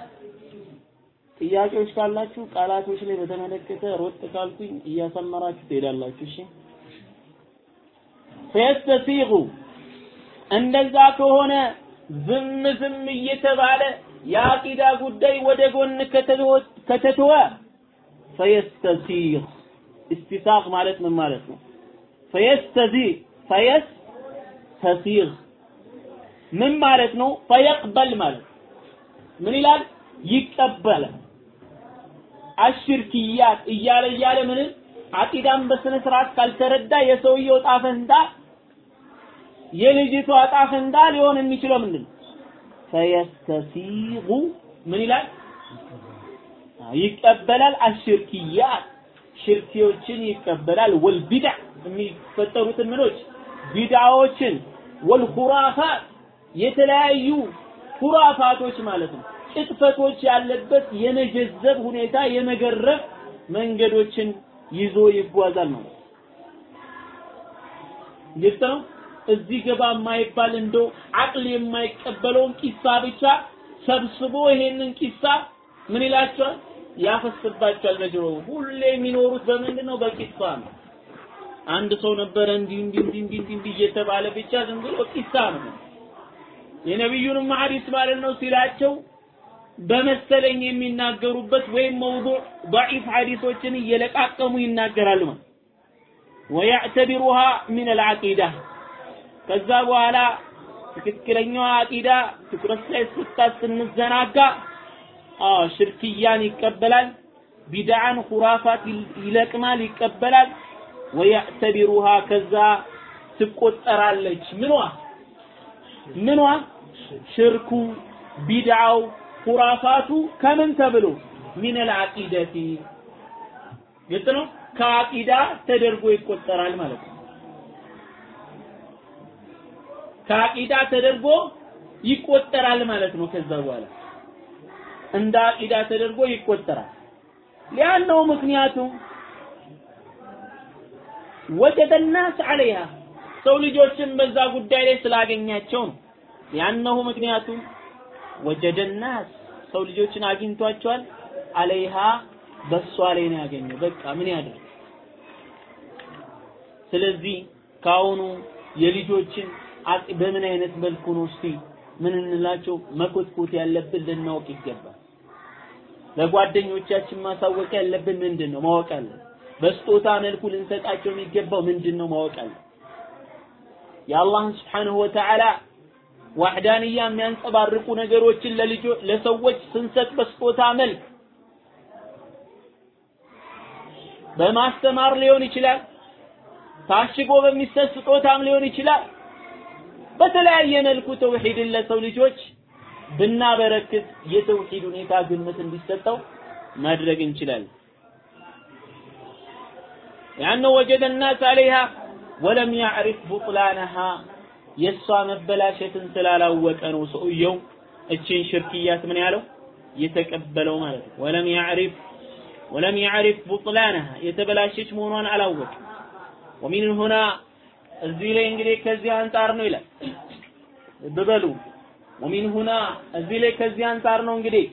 ጥያቄዎች ካላችሁ ቃላቶች ላይ በተመለከተ ሮጥ ካልኩኝ እያሰመራችሁ ትሄዳላችሁ። እሺ ፈየስተሲጉ እንደዛ ከሆነ ዝም ዝም እየተባለ የአቂዳ ጉዳይ ወደ ጎን ከተተወ ፈየስተሲግ እስቲሳቅ ማለት ምን ማለት ነው? ፈየስተዚ ፈየስተሲግ ምን ማለት ነው? ፈየቅበል ማለት ምን ይላል? ይቀበላል። አሽርክያት እያለ እያለ ምን አቂዳን በስነ ስርዓት ካልተረዳ የሰውየው ጣፈንታ የልጅቷ ጣፈንታ ሊሆን የሚችለው ምንድን ነው? ፈየስተሲጉ ምን ይላል? ይቀበላል። አሽርክያት ሽርኪዎችን ይቀበላል። ወልቢድዕ የሚፈጠሩትን ምኖች ቢድዓዎችን፣ ወልኹራፋት የተለያዩ ኩራፋቶች ማለት ነው። ቅጥፈቶች ያለበት የመጀዘብ ሁኔታ የመገረፍ መንገዶችን ይዞ ይጓዛል ማለት ግልጽ ነው። እዚህ ገባ የማይባል እንደው አቅል የማይቀበለውን ቂሳ ብቻ ሰብስቦ ይሄንን ቂሳ ምን ይላቸዋል? ያፈስባቸዋል በጆሮ ሁሌ የሚኖሩት በምንድን ነው? በቂሳ ነው። አንድ ሰው ነበረ እንዲህ እንዲህ እንዲህ እንዲህ እንዲህ እየተባለ ብቻ ዝም ብሎ ቂሳ ነው። የነቢዩንም ሐዲስ ማለት ነው ሲላቸው በመሰለኝ የሚናገሩበት ወይም መውዱዕ ضعيف ሐዲሶችን እየለቃቀሙ ይናገራሉ ማለት ወያዕተቢሩሃ ሚን አልዓቂዳ ከዛ በኋላ ትክክለኛው አቂዳ ትኩረት ላይ ስታት ስንዘናጋ አዎ ሽርክያን ይቀበላል ቢድዓን ሁራፋት ይለቅማል ይቀበላል። ወያዕተቢሩሃ ከዛ ትቆጠራለች። ምኗ ምኗ ሽርኩ ቢድዓው ሁራፋቱ ከምን ተብሎ? ሚን አልዓቂደቲ ግልጽ ነው? ከአቂዳ ተደርጎ ይቆጠራል ማለት ነው ከአቂዳ ተደርጎ ይቆጠራል ማለት ነው። ከዛ በኋላ እንደ አቂዳ ተደርጎ ይቆጠራል። ሊያነው ምክንያቱም ወጀደ ናስ አለይሃ ሰው ልጆችን በዛ ጉዳይ ላይ ስላገኛቸው ነው። ያነሁ ምክንያቱም ወጀደ ናስ ሰው ልጆችን አግኝቷቸዋል። አለይሃ በሷ ላይ ነው ያገኘው። በቃ ምን ያደርግ ስለዚህ ካሁኑ የልጆችን አቅ በምን አይነት መልኩ ነው? እስቲ ምን እንላቸው? መኮትኮት ያለብን ልናውቅ ይገባል። ለጓደኞቻችን ማሳወቅ ያለብን ምንድን ነው ማወቅ አለ በስጦታ መልኩ ልንሰጣቸው የሚገባው ምንድን ነው ማወቅ አለ የአላህን ስብሓንሁ ወተዓላ ዋህዳንያ የሚያንጸባርቁ ነገሮችን ለልጆ ለሰዎች ስንሰጥ በስጦታ መልክ በማስተማር ሊሆን ይችላል። ታሽጎ በሚሰጥ ስጦታም ሊሆን ይችላል በተለያየ መልኩ ተውሂድን ለሰው ልጆች ብናበረክት የተውሂድ ሁኔታ ግምት እንዲሰጠው ማድረግ እንችላለን لأنه وجد الناس عليها ولم يعرف بطلانها የእሷ መበላሸትን ስላላወቀ ነው ሰውየው እችን ሽርክያት ምን ያለው የተቀበለው ማለት ነው ወለም ያዕሪፍ ወለም ያዕሪፍ ቡጥላንሃ የተበላሸች መሆኗን አላወቀ ወሚን ሁና እዚህ ላይ እንግዲህ ከዚህ አንጻር ነው ይላል። ብበሉ ወሚን ሁና እዚህ ላይ ከዚህ አንጻር ነው እንግዲህ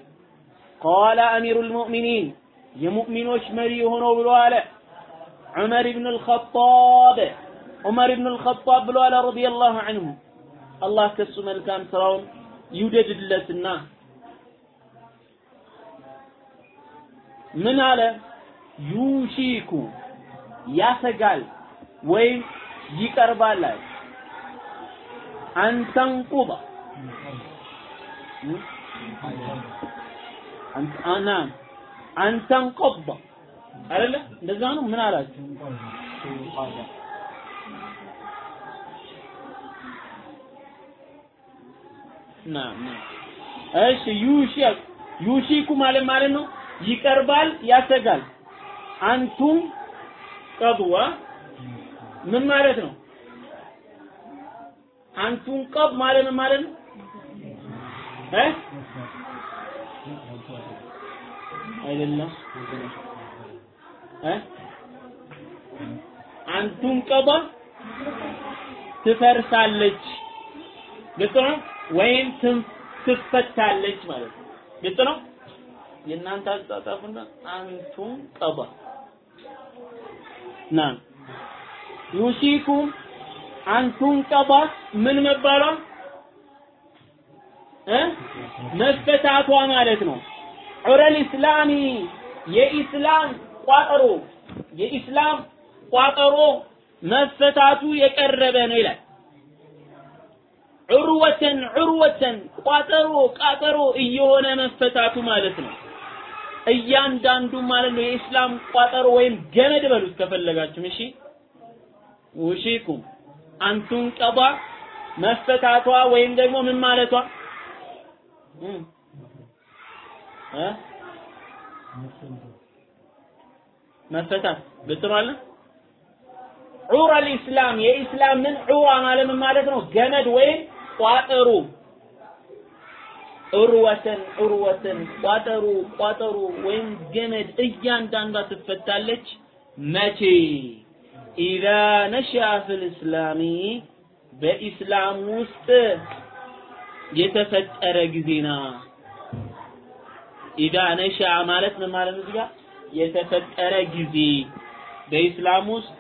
ቃለ አሚሩ ልሙእሚኒን የሙእሚኖች መሪ የሆነው ብሎ አለ። ዑመር ብን ልኸጣብ ዑመር ብን ልኸጣብ ብሎ አለ ረዲየላሁ ዐንሁ። አላህ ከሱ መልካም ስራውን ይውደድለትና ምን አለ? ዩሺኩ ያሰጋል ወይም ይቀርባል አለ። አንተንቁባ አና አንተንቀባ አይደለ? እንደዛ ነው። ምን አላችሁ? ናም እሺ ዩሺክ ዩሺኩ ማለት ማለት ነው። ይቀርባል ያሰጋል። አንቱም ቀብዋ ምን ማለት ነው? አንቱን ቀብ ማለት ነው ማለት ነው? እ? አይደለም። እ? አንቱን ቀባ ትፈርሳለች። ግልጽ ነው? ወይም ትፈታለች ማለት ነው። ግልጽ ነው? የእናንተ አጻጻፉና አንቱም ቀባ ናም ዩሲኩም አንቱን ቀባ ምን መባሏ? እ? መፈታቷ ማለት ነው። ዑረል ኢስላሚ የኢስላም ቋጠሮ የኢስላም ቋጠሮ መፈታቱ የቀረበ ነው ይላል። ዑርወተን ዑርወተን ቋጠሮ ቃጠሮ እየሆነ መፈታቱ ማለት ነው። እያንዳንዱ ማለት ነው የኢስላም ቋጠሮ ወይም ገመድ በሉት ከፈለጋችሁ እሺ ውሺኩም አንቱን ቀባ መፈታቷ ወይም ደግሞ ምን ማለቷ? መፈታት። ብትሯል ዑራ ልኢስላም የኢስላም ምን? ዑራ ማለት ምን ማለት ነው? ገመድ ወይም ቋጠሩ። ዑርወተን ዑርወተን ቋጠሩ ቋጠሩ ወይም ገመድ እያንዳንዷ ትፈታለች። መቼ ኢዛ ነሸአ ፊል እስላሚ በኢስላም ውስጥ የተፈጠረ ጊዜና ኢዛ ነሸአ ማለት ምን ማለት ነው? እዚህ የተፈጠረ ጊዜ። በኢስላም ውስጥ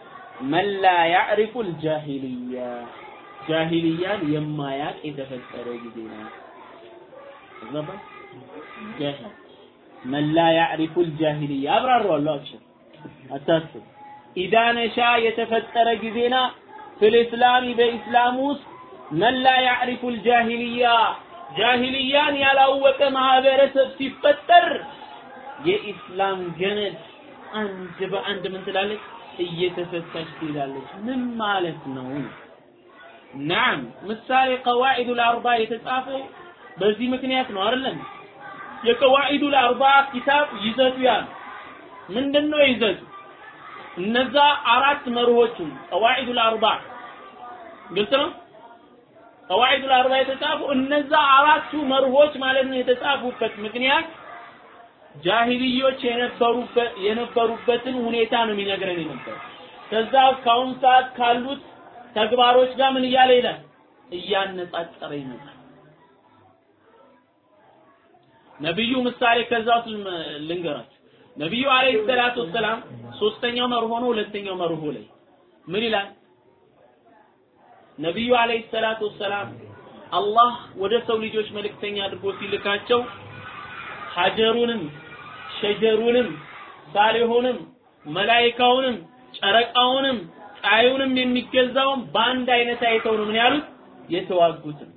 መላ ያዕሪፉ ልጃሂልያ ጃሂልያን የማያቅ የተፈጠረ ጊዜ ነው። ገባ ጃሂል። መላ ያዕሪፉ ልጃሂልያ። አብራራዋለሁ አብሽር። አታስብ ኢዛ ነሻ የተፈጠረ ጊዜና ፊል ኢስላሚ በኢስላም ውስጥ መን ላ ያዕሪፉ ልጃሂልያ? ጃሂልያን ያላወቀ ማህበረሰብ ሲፈጠር የኢስላም ገመድ አንድ በአንድ ምን ትላለች? እየተፈታች ትሄዳለች። ምን ማለት ነው? ናም ምሳሌ ቀዋዒዱ ልአርባ የተጻፈው በዚህ ምክንያት ነው አይደለም? የቀዋዒዱ ልአርባ ኪታብ ይዘቱ ያ ምንድን ነው ይዘቱ እነዛ አራት መርሆችን ቀዋዒዱ ልአርባ ግልጽ ነው? ቀዋዒዱ ልአርባ የተጻፉ እነዛ አራቱ መርሆች ማለት ነው የተጻፉበት ምክንያት ጃሂልዮች የነበሩበት የነበሩበትን ሁኔታ ነው የሚነግረን የነበር ከዛ ከአሁን ሰዓት ካሉት ተግባሮች ጋር ምን እያለ ይላል? እያነጻጸረ ይመጣል። ነብዩ ምሳሌ ከዛ ውስጥ ልንገራችሁ ነብዩ አለይሂ ሰላቱ ወሰላም ሶስተኛው መርሆ ነው ሁለተኛው መርሆ ላይ ምን ይላል? ነብዩ አለይሂ ሰላቱ ወሰላም አላህ ወደ ሰው ልጆች መልእክተኛ አድርጎ ሲልካቸው ሀጀሩንም ሸጀሩንም ሳሌሆንም መላይካውንም ጨረቃውንም ፀሐዩንም የሚገዛውን በአንድ አይነት አይተው ነው ምን ያሉት? የተዋጉትን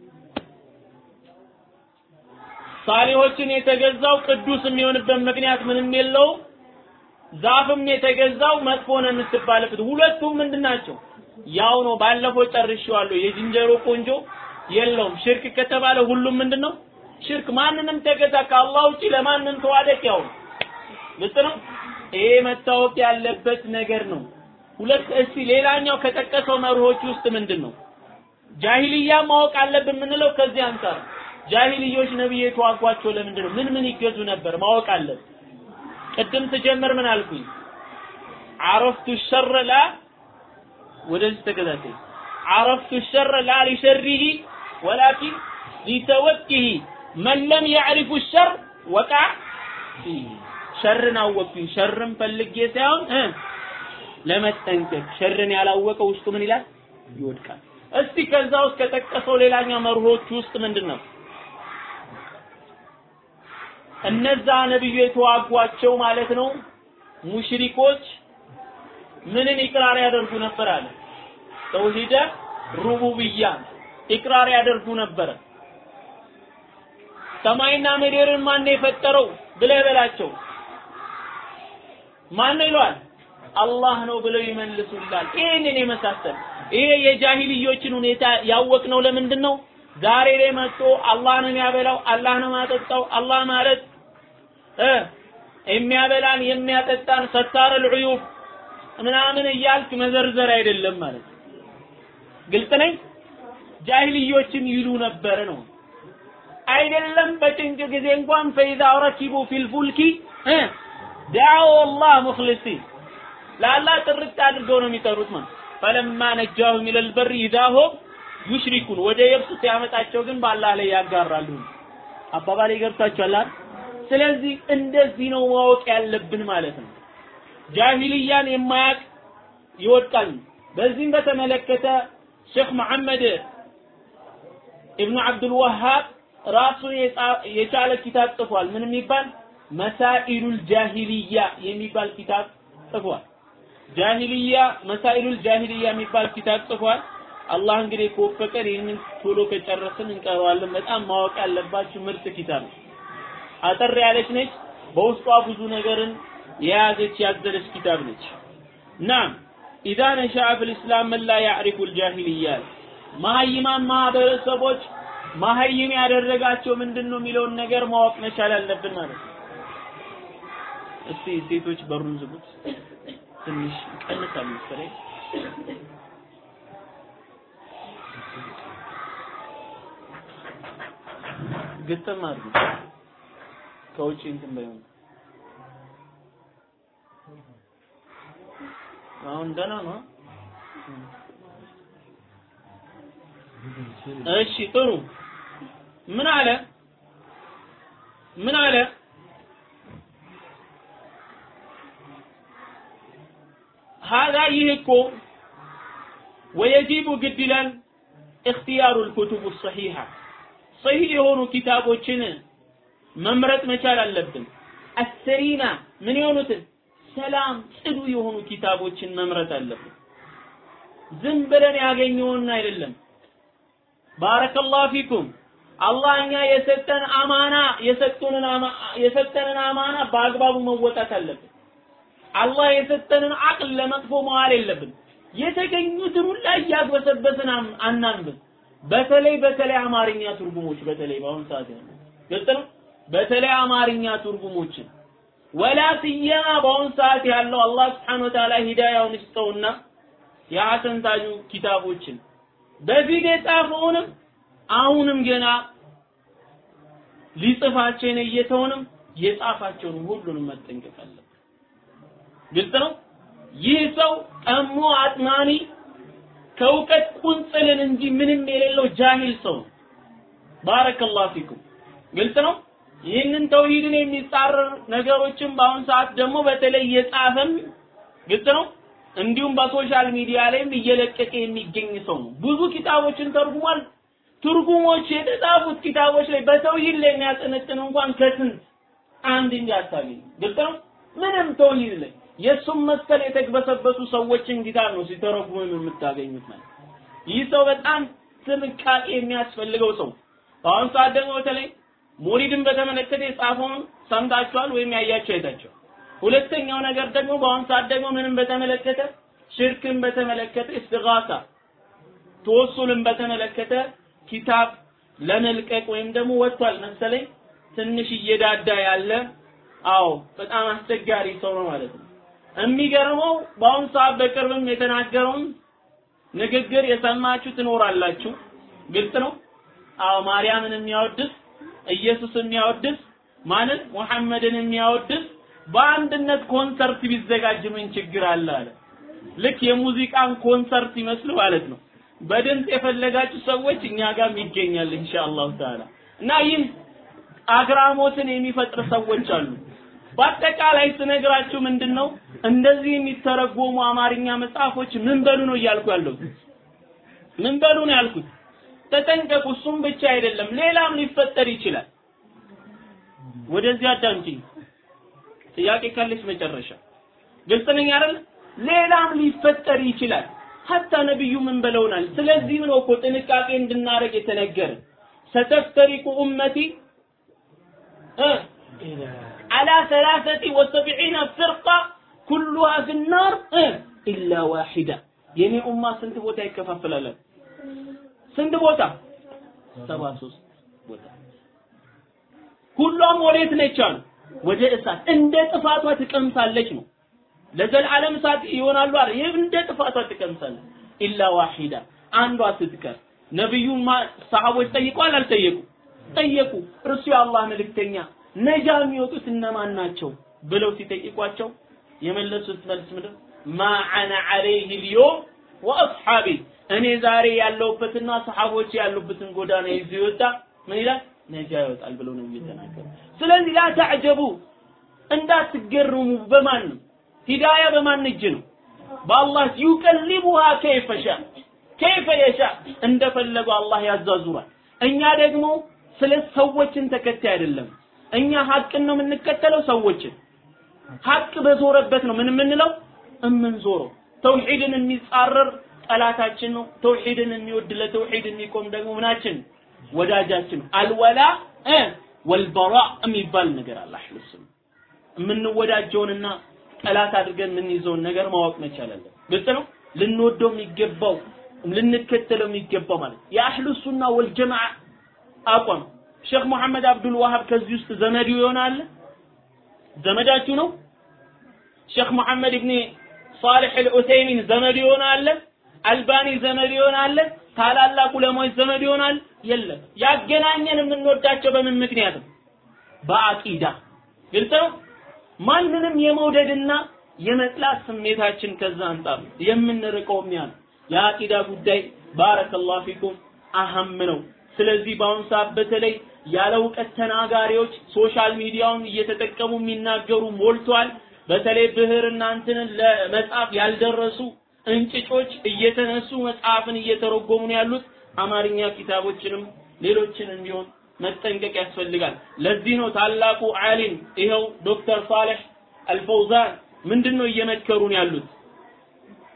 ሳሊሆችን የተገዛው ቅዱስ የሚሆንበት ምክንያት ምንም የለውም። ዛፍም የተገዛው መጥፎ ነው የምትባልበት ሁለቱም ምንድን ናቸው? ያው ነው። ባለፈው ጨርሼዋለሁ። የዝንጀሮ ቆንጆ የለውም። ሽርክ ከተባለ ሁሉም ምንድን ነው? ሽርክ ማንንም ተገዛ። ከአላህ ውጪ ለማንም ተዋደቅ ያው ነው። ይሄ መታወቅ ያለበት ነገር ነው። ሁለት እስቲ ሌላኛው ከጠቀሰው መርሆች ውስጥ ምንድን ነው? ጃሂልያ ማወቅ አለብን የምንለው ከዚህ አንጻር ጃሂልዮች ነብይ የተዋጓቸው ለምንድን ነው ምን ምን ይገዙ ነበር ማወቅ አለብን ቅድም ስጀምር ምን አልኩኝ عرفت الشر لا ወደዚህ ተከታታይ عرفت الشر لا لشره ولكن لتوكه من لم يعرف الشر وقع فيه ሸርን አወቅኩኝ ሸርን ፈልጌ ሳይሆን እ ለመጠንቀቅ ሸርን ያላወቀ ውስጡ ምን ይላል ይወድቃል እስቲ ከዛ ውስጥ ከጠቀሰው ሌላኛው መርሆች ውስጥ ምንድን ነው እነዛ ነብዩ የተዋጓቸው ማለት ነው ሙሽሪኮች ምንን ኢቅራር ያደርጉ ነበር አለ? ተውሂደ ሩቡብያ ኢቅራር ያደርጉ ነበረ ሰማይና ምድርን ማን የፈጠረው ብለህ በላቸው። ማን ይሏል አላህ ነው ብለው ይመልሱላል። ይህንን የመሳሰል ይሄ የጃሂልዮችን ሁኔታ ያወቅነው ለምንድን ነው ዛሬ ላይ መጥቶ አላህ ነው የሚያበላው አላህ ነው የሚያጠጣው አላህ ማለት የሚያበላን የሚያጠጣን ستار العيوب ምናምን እያልክ መዘርዘር አይደለም ማለት ግልጽ ነኝ። ጃሂልዮችም ይሉ ነበር ነው አይደለም። በጭንቅ ጊዜ እንኳን فإذا ركبوا في الفلك الفلك دعوا الله مخلصين ለአላህ ጥርቅ አድርገው ነው የሚጠሩት ማለት فلما نجاهم إلى البر إذا هم يشركون ወደ የብስ ሲያመጣቸው ግን በአላህ ላይ ያጋራሉ። አባባሌ ገብቷችኋል አይደል? ስለዚህ እንደዚህ ነው ማወቅ ያለብን ማለት ነው። ጃሂልያን የማያቅ ይወድቃል። በዚህም በተመለከተ ሼክ መሐመድ ኢብኑ አብዱል ወሃብ ራሱ የቻለ ኪታብ ጽፏል። ምን የሚባል? መሳኢሉል ጃሂልያ የሚባል ኪታብ ጽፏል። ጃሂልያ መሳኢሉል ጃሂልያ የሚባል ኪታብ ጽፏል። አላህ እንግዲህ ከወፈቀን ይህንን ቶሎ ከጨረስን እንቀረዋለን። በጣም ማወቅ ያለባችሁ ምርጥ ኪታብ ነው አጠር ያለች ነች። በውስጧ ብዙ ነገርን የያዘች ያዘለች ኪታብ ነች። ናም ኢዛ ነሻአ ፊል ኢስላም መን ላ ያዕሪፉ ልጃሂልያ መሀይማን ማህበረሰቦች መሀይም ያደረጋቸው ምንድን ነው የሚለውን ነገር ማወቅ መቻል አለብን ማለት ነው። እስቲ ሴቶች በሩን ዝጉት ትንሽ ቀንሳል መሰለኝ ግጥም አድርጉ ከውጭ እንትን ባይሆን አሁን ደህና ነው። እሺ ጥሩ። ምን አለ ምን አለ ሀዛ ይህ እኮ ወየጂቡ ግድ ይላል እክትያሩ ልኩቱቡ ሰሒሐ ሰሂህ የሆኑ ኪታቦችን መምረጥ መቻል አለብን አሰሪና ምን የሆኑትን ሰላም ጽዱ የሆኑ ኪታቦችን መምረጥ አለብን ዝም ብለን ያገኘውን አይደለም። ባረከላሁ ፊኩም አላህ እኛ የሰጠን አማና የሰጡንን የሰጠንን አማና በአግባቡ መወጣት አለብን። አላህ የሰጠንን አቅል ለመጥፎ መዋል የለብን። የተገኙትን ሁላ እያግበሰበስን አናንብብ። በተለይ በተለይ አማርኛ ትርጉሞች በተለይ በአሁኑ ሰዓት ያሉ ግልጽ በተለይ አማርኛ ትርጉሞችን ወላ ስየማ በአሁኑ ሰዓት ያለው አላህ ስብሐነ ወተዓላ ሂዳያውን ይስጠውና የሐሰን ታጁ ኪታቦችን በፊት የጻፈውንም አሁንም ገና ሊጽፋቸው የነየተውንም የጻፋቸውን ሁሉንም መጠንቀቅ አለብን። ግልጽ ነው። ይህ ሰው ጠሞ አጥማሚ ከእውቀት ቁንጽልን እንጂ ምንም የሌለው ጃሂል ሰው ነው። بارك الله فيكم። ግልጽ ነው። ይህንን ተውሂድን የሚጻረር ነገሮችን በአሁን ሰዓት ደግሞ በተለይ እየጻፈም ግልጽ ነው። እንዲሁም በ social media ላይም እየለቀቀ የሚገኝ ሰው ነው። ብዙ ኪታቦችን ተርጉሟል። ትርጉሞች የተጻፉት ኪታቦች ላይ በተውሂድ ላይ የሚያጠነጥን እንኳን ከስንት አንድ እንጂ አታገኝ። ግልጽ ነው። ምንም ተውሂድ ላይ የእሱም መሰል የተግበሰበሱ ሰዎችን ኪታብ ነው ሲተረጉሙ የምታገኙት ማለት። ይህ ሰው በጣም ጥንቃቄ የሚያስፈልገው ሰው። በአሁኑ ሰዓት ደግሞ በተለይ ሙሪድን በተመለከተ የጻፈውን ሰምታችኋል ወይም ያያችሁ አይታችሁ። ሁለተኛው ነገር ደግሞ በአሁኑ ሰዓት ደግሞ ምንም በተመለከተ ሽርክን በተመለከተ ኢስቲጋሳ ተወሱልን በተመለከተ ኪታብ ለመልቀቅ ወይም ደግሞ ወጥቷል መሰለኝ ትንሽ እየዳዳ ያለ አዎ በጣም አስቸጋሪ ሰው ነው ማለት ነው። የሚገርመው በአሁኑ ሰዓት በቅርብም የተናገረውን ንግግር የሰማችሁ ትኖራላችሁ። ግልጽ ነው። አዎ ማርያምን የሚያወድስ ኢየሱስ የሚያወድስ ማለት ሙሐመድን የሚያወድስ በአንድነት ኮንሰርት ቢዘጋጅ ምን ችግር አለ አለ። ልክ የሙዚቃን ኮንሰርት ይመስል ማለት ነው። በድምፅ የፈለጋችሁ ሰዎች እኛ ጋር ይገኛል إن شاء الله تعالى እና ይህ አግራሞትን የሚፈጥር ሰዎች አሉ። በአጠቃላይ ስነግራችሁ ምንድን ነው እንደዚህ የሚተረጎሙ አማርኛ መጽሐፎች ምን በሉ ነው እያልኩ ያለሁት። ምን በሉ ነው ያልኩት። ተጠንቀቁ። እሱም ብቻ አይደለም ሌላም ሊፈጠር ይችላል። ወደዚህ አዳምጪኝ። ጥያቄ ካለች መጨረሻ ግልጽ ነኝ አይደል? ሌላም ሊፈጠር ይችላል። ሀታ ነብዩ ምን ብለውናል? ስለዚህም ነው እኮ ጥንቃቄ እንድናደርግ የተነገረ ሰተፍተሪቁ ኡመቲ على ثلاثة وسبعين فرقة كلها في النار إلا واحدة የኔ ኡማ ስንት ቦታ ይከፋፈላል? ስንት ቦታ? ሰባ ሶስት ቦታ። ሁሏም ወዴት ነች አሉ? ወደ እሳት እንደ ጥፋቷ ትቀምሳለች ነው። ለዘላለም እሳት ይሆናሉ አይደል? ይህ እንደ ጥፋቷ ትቀምሳለች። ኢላ ዋሂዳ አንዷ ስትቀር ነብዩ ሰሃቦች ጠይቋል አልጠየቁ? ጠየቁ። እርሱ የአላህ መልእክተኛ ነጃ የሚወጡት እነማን ናቸው ብለው ሲጠይቋቸው የመለሱት መልስ ምንድን ማ አነ ዐለይህ ልዮም ወአስሓቢ እኔ ዛሬ ያለሁበትና ሰሓቦች ያሉበትን ጎዳና ይዞ ይወጣ። ምን ይላል? ነጃ ይወጣል ብለው ነው እየተናገሩ። ስለዚህ ላ ተዕጀቡ እንዳትገርሙ። በማን ነው? ሂዳያ በማን እጅ ነው? በአላህ ዩቀሊቡሃ ከይፈ ሻ ከይፈ የሻ። እንደፈለገው አላህ ያዛዙራል። እኛ ደግሞ ስለ ሰዎችን ተከታይ አይደለም። እኛ ሀቅን ነው የምንከተለው ሰዎችን ሀቅ በዞረበት ነው ምን የምንለው? እምንዞረው ተውሂድን የሚጻረር ጠላታችን ነው። ተውሂድን የሚወድ ለተውሂድ የሚቆም ደግሞ ምናችን? ወዳጃችን። አልወላ ወልበራ የሚባል ነገር አለ አህሉስም የምንወዳጀውንና ጠላት አድርገን የምንይዘውን ነገር ማወቅ መቻል አለን ግልጽ ነው? ልንወደው የሚገባው ልንከተለው የሚገባው ማለት የአህሉ ሱና ወልጀማዓ አቋም። ሼክ መሐመድ አብዱል ዋሃብ ከዚህ ውስጥ ዘመዱ ይሆናል? ዘመዳችሁ ነው? ሼክ መሐመድ ኢብኒ ሷሊህ አልዑሰይሚን ዘመድ ይሆናል አልባኒ ዘመድ ይሆናል ታላላቅ ዑለሞች ዘመድ ይሆናል። የለም ያገናኘን የምንወዳቸው በምን ምክንያት ነው? በአቂዳ። ግልጽ ነው? ማንንም የመውደድና የመጥላት ስሜታችን ከዛ አንጻር የምንርቀው ነው የአቂዳ ጉዳይ بارك الله فيكم አህም ነው። ስለዚህ በአሁን ሰዓት በተለይ ያለ እውቀት ተናጋሪዎች social media ውን እየተጠቀሙ የሚናገሩ ሞልቷል በተለይ ብዕር እናንተን ለመጻፍ ያልደረሱ እንጭጮች እየተነሱ መጽሐፍን እየተረጎሙ ነው ያሉት። አማርኛ ኪታቦችንም ሌሎችንም ቢሆን መጠንቀቅ ያስፈልጋል። ለዚህ ነው ታላቁ ዓሊም ይኸው ዶክተር ሳሌሕ አልፈውዛን ምንድነው እየመከሩን ያሉት?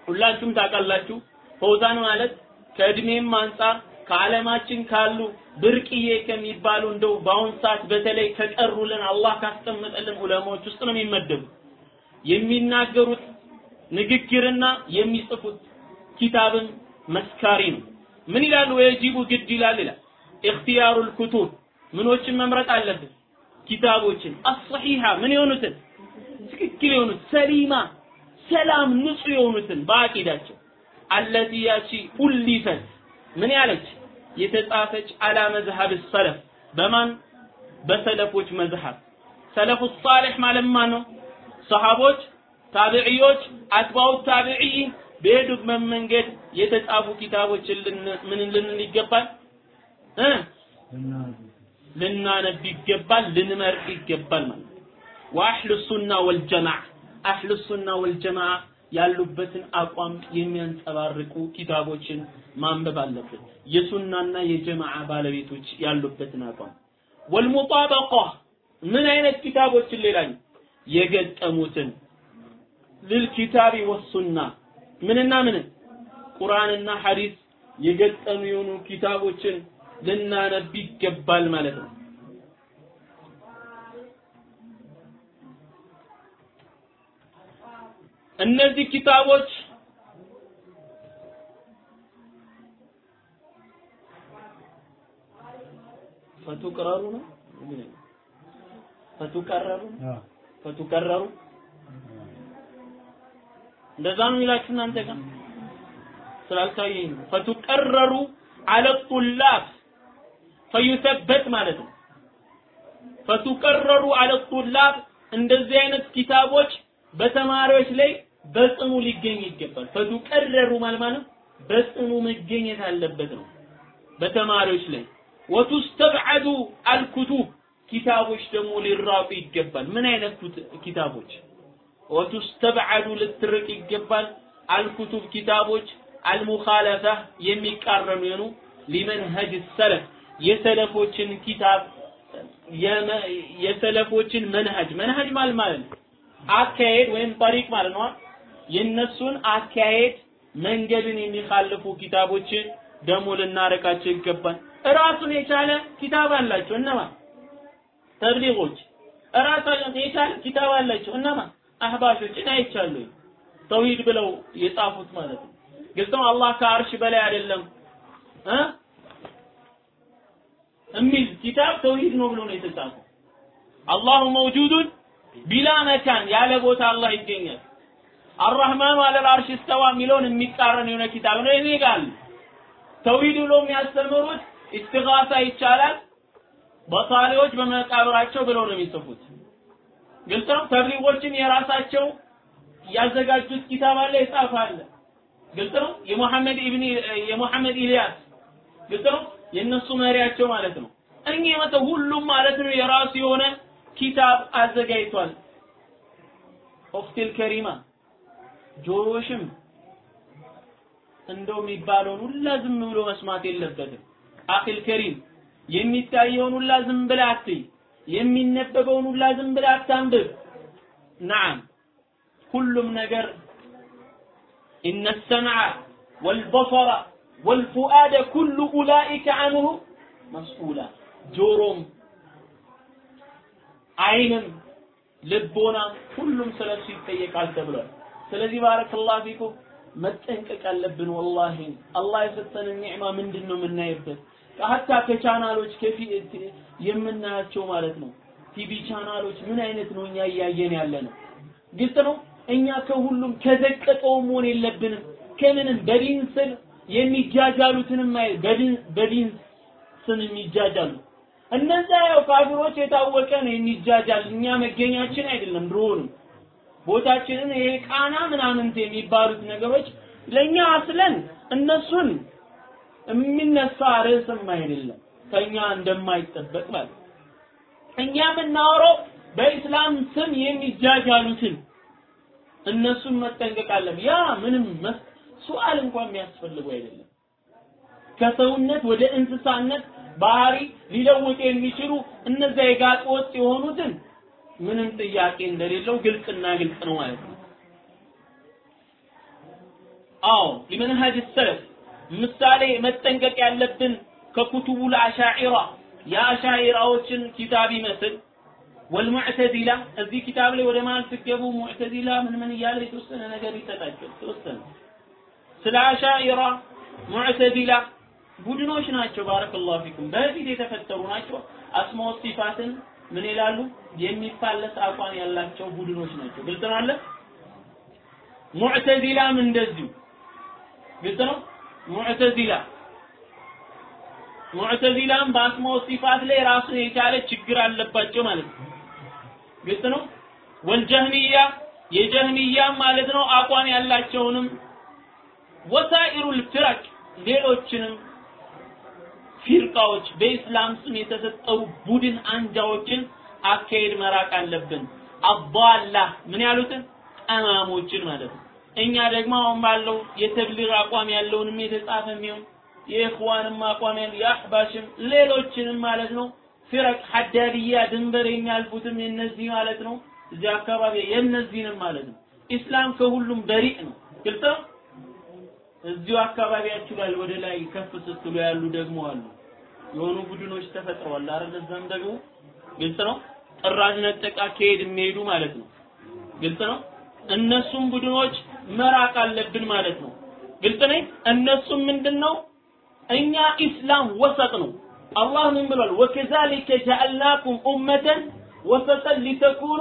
ሁላችሁም ታውቃላችሁ ፈውዛን ማለት ከእድሜም አንጻር ከዓለማችን ካሉ ብርቅዬ ከሚባሉ እንደው በአሁን ሰዓት በተለይ ከቀሩልን አላህ ካስቀመጠልን ዑለማዎች ውስጥ ነው የሚመደቡ። የሚናገሩት ንግግርና የሚጽፉት ኪታብን መስካሪ ነው። ምን ይላሉ? ወየጂቡ ግድ ይላል ይላል። ኢኽቲያሩል ኩቱብ ምኖችን መምረጥ አለብን። ኪታቦችን። አስሒሃ ምን የሆኑትን? ትክክል የሆኑት። ሰሊማ ሰላም ንጹህ የሆኑትን በአቂዳቸው። አለቲ ያቺ ኡሊፈት ምን ያለች? የተጻፈች አላ መዝሀብ ሰለፍ። በማን? በሰለፎች መዝሀብ ሰለፉ ሷሊህ ማለት ማን ነው? ሰሃቦች፣ ታቢዕዮች፣ አትባኡ ታቢዒን በሄዱት መንገድ የተጻፉ ኪታቦችን ምን ልንል ይገባል? እ? ልናነብ ይገባል፣ ልንመርጥ ይገባል ማለት ወአህሉ ሱና ወልጀማዓ አህሉ ሱና ወልጀማዓ ያሉበትን አቋም የሚያንጸባርቁ ኪታቦችን ማንበብ አለብን። የሱናና የጀማዓ ባለቤቶች ያሉበትን አቋም። ወልሙጣበቃ ምን አይነት ኪታቦችን ሌላኝ የገጠሙትን ልልኪታቢ ወሱና ምንና ምን? ቁርአንና ሐዲስ የገጠሙ የሆኑ ኪታቦችን ልናነብ ይገባል ማለት ነው። እነዚህ ኪታቦች ፈቱቅረሩ ነው? ፈቱቀረሩ ፈቱቀረሩ እንደዛ ነው ይላችሁ እናንተ ጋር? ስላልታየኝ ነው። አለ ጡላብ ፈዩተበት ማለት ነው። ፈቱቀረሩ አለ ጡላብ እንደዚህ አይነት ኪታቦች በተማሪዎች ላይ በጽኑ ሊገኝ ይገባል። ፈቱቀረሩ ማለት ማለት በጽኑ መገኘት አለበት ነው። በተማሪዎች ላይ ወቱስተብዐዱ አልኩቱብ ኪታቦች ደግሞ ሊራቁ ይገባል። ምን አይነት ኪታቦች? ወቱስተብዐዱ ልትርቅ ይገባል። አልኩቱብ ኪታቦች አልሙኻለፈ የሚቃረኑ የሆኑ ሊመንሀጅ ሰለፍ የሰለፎችን ኪታብ የሰለፎችን መንሀጅ መንሀጅ ማለት ማለት ነው አካሄድ ወይም ጠሪቅ ማለት ነው። የነሱን አካሄድ መንገድን የሚኻልፉ ኪታቦችን ደግሞ ልናረቃቸው ይገባል። ራሱን የቻለ ኪታብ አላቸው። እነማ ተብሊጎች ራሳቸውን የቻለ ኪታብ አላቸው። እነማ አህባሾችን አይቻሉ ተውሂድ ብለው የጻፉት ማለት ነው። ግልጽ ነው። አላህ ከአርሽ በላይ አይደለም እ የሚል ኪታብ ተውሂድ ነው ብሎ ነው የተጻፈው። አላሁ መውጁዱን ቢላ መካን ያለ ቦታ አላህ ይገኛል። አርራህማኑ አለል አርሽ እስተዋ የሚለውን የሚቃረን የሆነ ኪታብ ነው። እኔ ጋር ተውሂድ ብሎ የሚያስተምሩት ኢስቲጋሳ ይቻላል በሳሌዎች በመቃብራቸው ብለው ነው የሚጽፉት። ግልጽ ነው። ተብሊጎችን የራሳቸው ያዘጋጁት ኪታብ አለ፣ የጻፈ አለ። ግልጽ ነው። የሙሐመድ ኢብኒ የሙሐመድ ኢልያስ ግልጽ ነው። የነሱ መሪያቸው ማለት ነው። እኚህ የመተው ሁሉም ማለት ነው የራሱ የሆነ ኪታብ አዘጋጅቷል። ኦፍቲል ከሪማ ጆሮሽም እንደው የሚባለውን ሁላ ዝም ብሎ መስማት የለበትም። አኺል ከሪም የሚታየውን ሁላ ዝም ብለህ አትይ፣ የሚነበበውን ሁላ ዝም ብለህ አታንብብ። ነዓም ሁሉም ነገር ኢነ ሰምዐ ወልበሰረ ወልፉአደ ኩሉ ኡላኢከ አንሁ መስኡላ ጆሮም አይንም ልቦና ሁሉም ስለሱ ይጠየቃል ተብሏል። ስለዚህ بارك الله فيكم መጠንቀቅ አለብን። والله አላህ የሰጠንን ኒዕማ ምንድን ነው የምናይበት? حتى ከቻናሎች ከፊት የምናያቸው ማለት ነው ቲቪ ቻናሎች ምን አይነት ነው እኛ እያየን ያለ ነው። ግልጽ ነው። እኛ ከሁሉም ከዘቀጠው መሆን የለብንም። ከምንም በዲን ስር የሚጃጃሉትንም ማየት በዲን ስም የሚጃጃሉ እነዛ ያው ካፊሮች የታወቀ ነው የሚጃጃል። እኛ መገኛችን አይደለም ድሮንም ቦታችንን ይሄ ምናምን የሚባሉት ነገሮች ለኛ አስለን እነሱን የሚነሳ ርዕስም አይደለም ከኛ እንደማይጠበቅ ማለት እኛ የምናወራው በኢስላም ስም የሚጃጃሉትን እነሱን መጠንቀቅ ያ ምንም ሱአል እንኳን የሚያስፈልገው አይደለም። ከሰውነት ወደ እንስሳነት ባህሪ ሊለውጥ የሚችሉ እነዛ የጋጥ ወጥ የሆኑትን ምንም ጥያቄ እንደሌለው ግልጽና ግልጽ ነው ማለት ነው። አዎ ሊመንሃጅ ሰለፍ ምሳሌ መጠንቀቅ ያለብን ከኩቱቡ ለአሻዒራ የአሻዒራዎችን ኪታብ ይመስል። ወልሙዕተዚላ እዚህ ኪታብ ላይ ወደ መሀል ስትገቡ ሙዕተዚላ ምን ምን እያለ የተወሰነ ነገር ይሰጣቸው? ተወሰነ ስለ አሻዒራ ሙዕተዚላ ቡድኖች ናቸው። ባረከላሁ ፊኩም። በፊት የተፈጠሩ ናቸው። አስማው ሲፋትን ምን ይላሉ? የሚፋለስ አቋም ያላቸው ቡድኖች ናቸው። ግልጽ ነው አለ ሙዕተዚላም እንደዚሁ። ግልጽ ነው ሙዕተዚላ ሙዕተዚላም በአስማው ሲፋት ላይ ራሱን የቻለ ችግር አለባቸው ማለት ነው ግልጽ ነው ወልጀህሚያ የጀህሚያም ማለት ነው አቋም ያላቸውንም ወሳኢሩል ፍረቅ ሌሎችንም ፊርቃዎች በኢስላም ስም የተፈጠሩ ቡድን አንጃዎችን አካሄድ መራቅ አለብን። አባላ ምን ያሉትን ጠማሞችን ማለት ነው። እኛ ደግሞ አሁን ባለው የተብሊግ አቋም ያለውንም የተጻፈ የሚሆን የኢኽዋንም አቋም ያለው የአህባሽም ሌሎችንም ማለት ነው ፊረቅ ሐዳድያ ድንበር የሚያልፉትም የነዚህ ማለት ነው እዚህ አካባቢ የነዚህንም ማለት ነው። ኢስላም ከሁሉም በሪእ ነው። ግልጽ ነው። እዚሁ አካባቢያችሁ ላይ ወደ ላይ ከፍ ስትሉ ያሉ ደግሞ አሉ። የሆኑ ቡድኖች ተፈጥረዋል አይደል? እዛም ደግሞ ግልጽ ነው። ጥራዝ ነጠቅ አካሄድ የሚሄዱ ማለት ነው። ግልጽ ነው። እነሱም ቡድኖች መራቅ አለብን ማለት ነው። ግልጽ ነኝ። እነሱም ምንድነው? እኛ ኢስላም ወሰጥ ነው። አላህ ምን ብሏል? ወከዛሊከ ጀዐልናኩም ኡመተን ወሰጠን ሊተኩኑ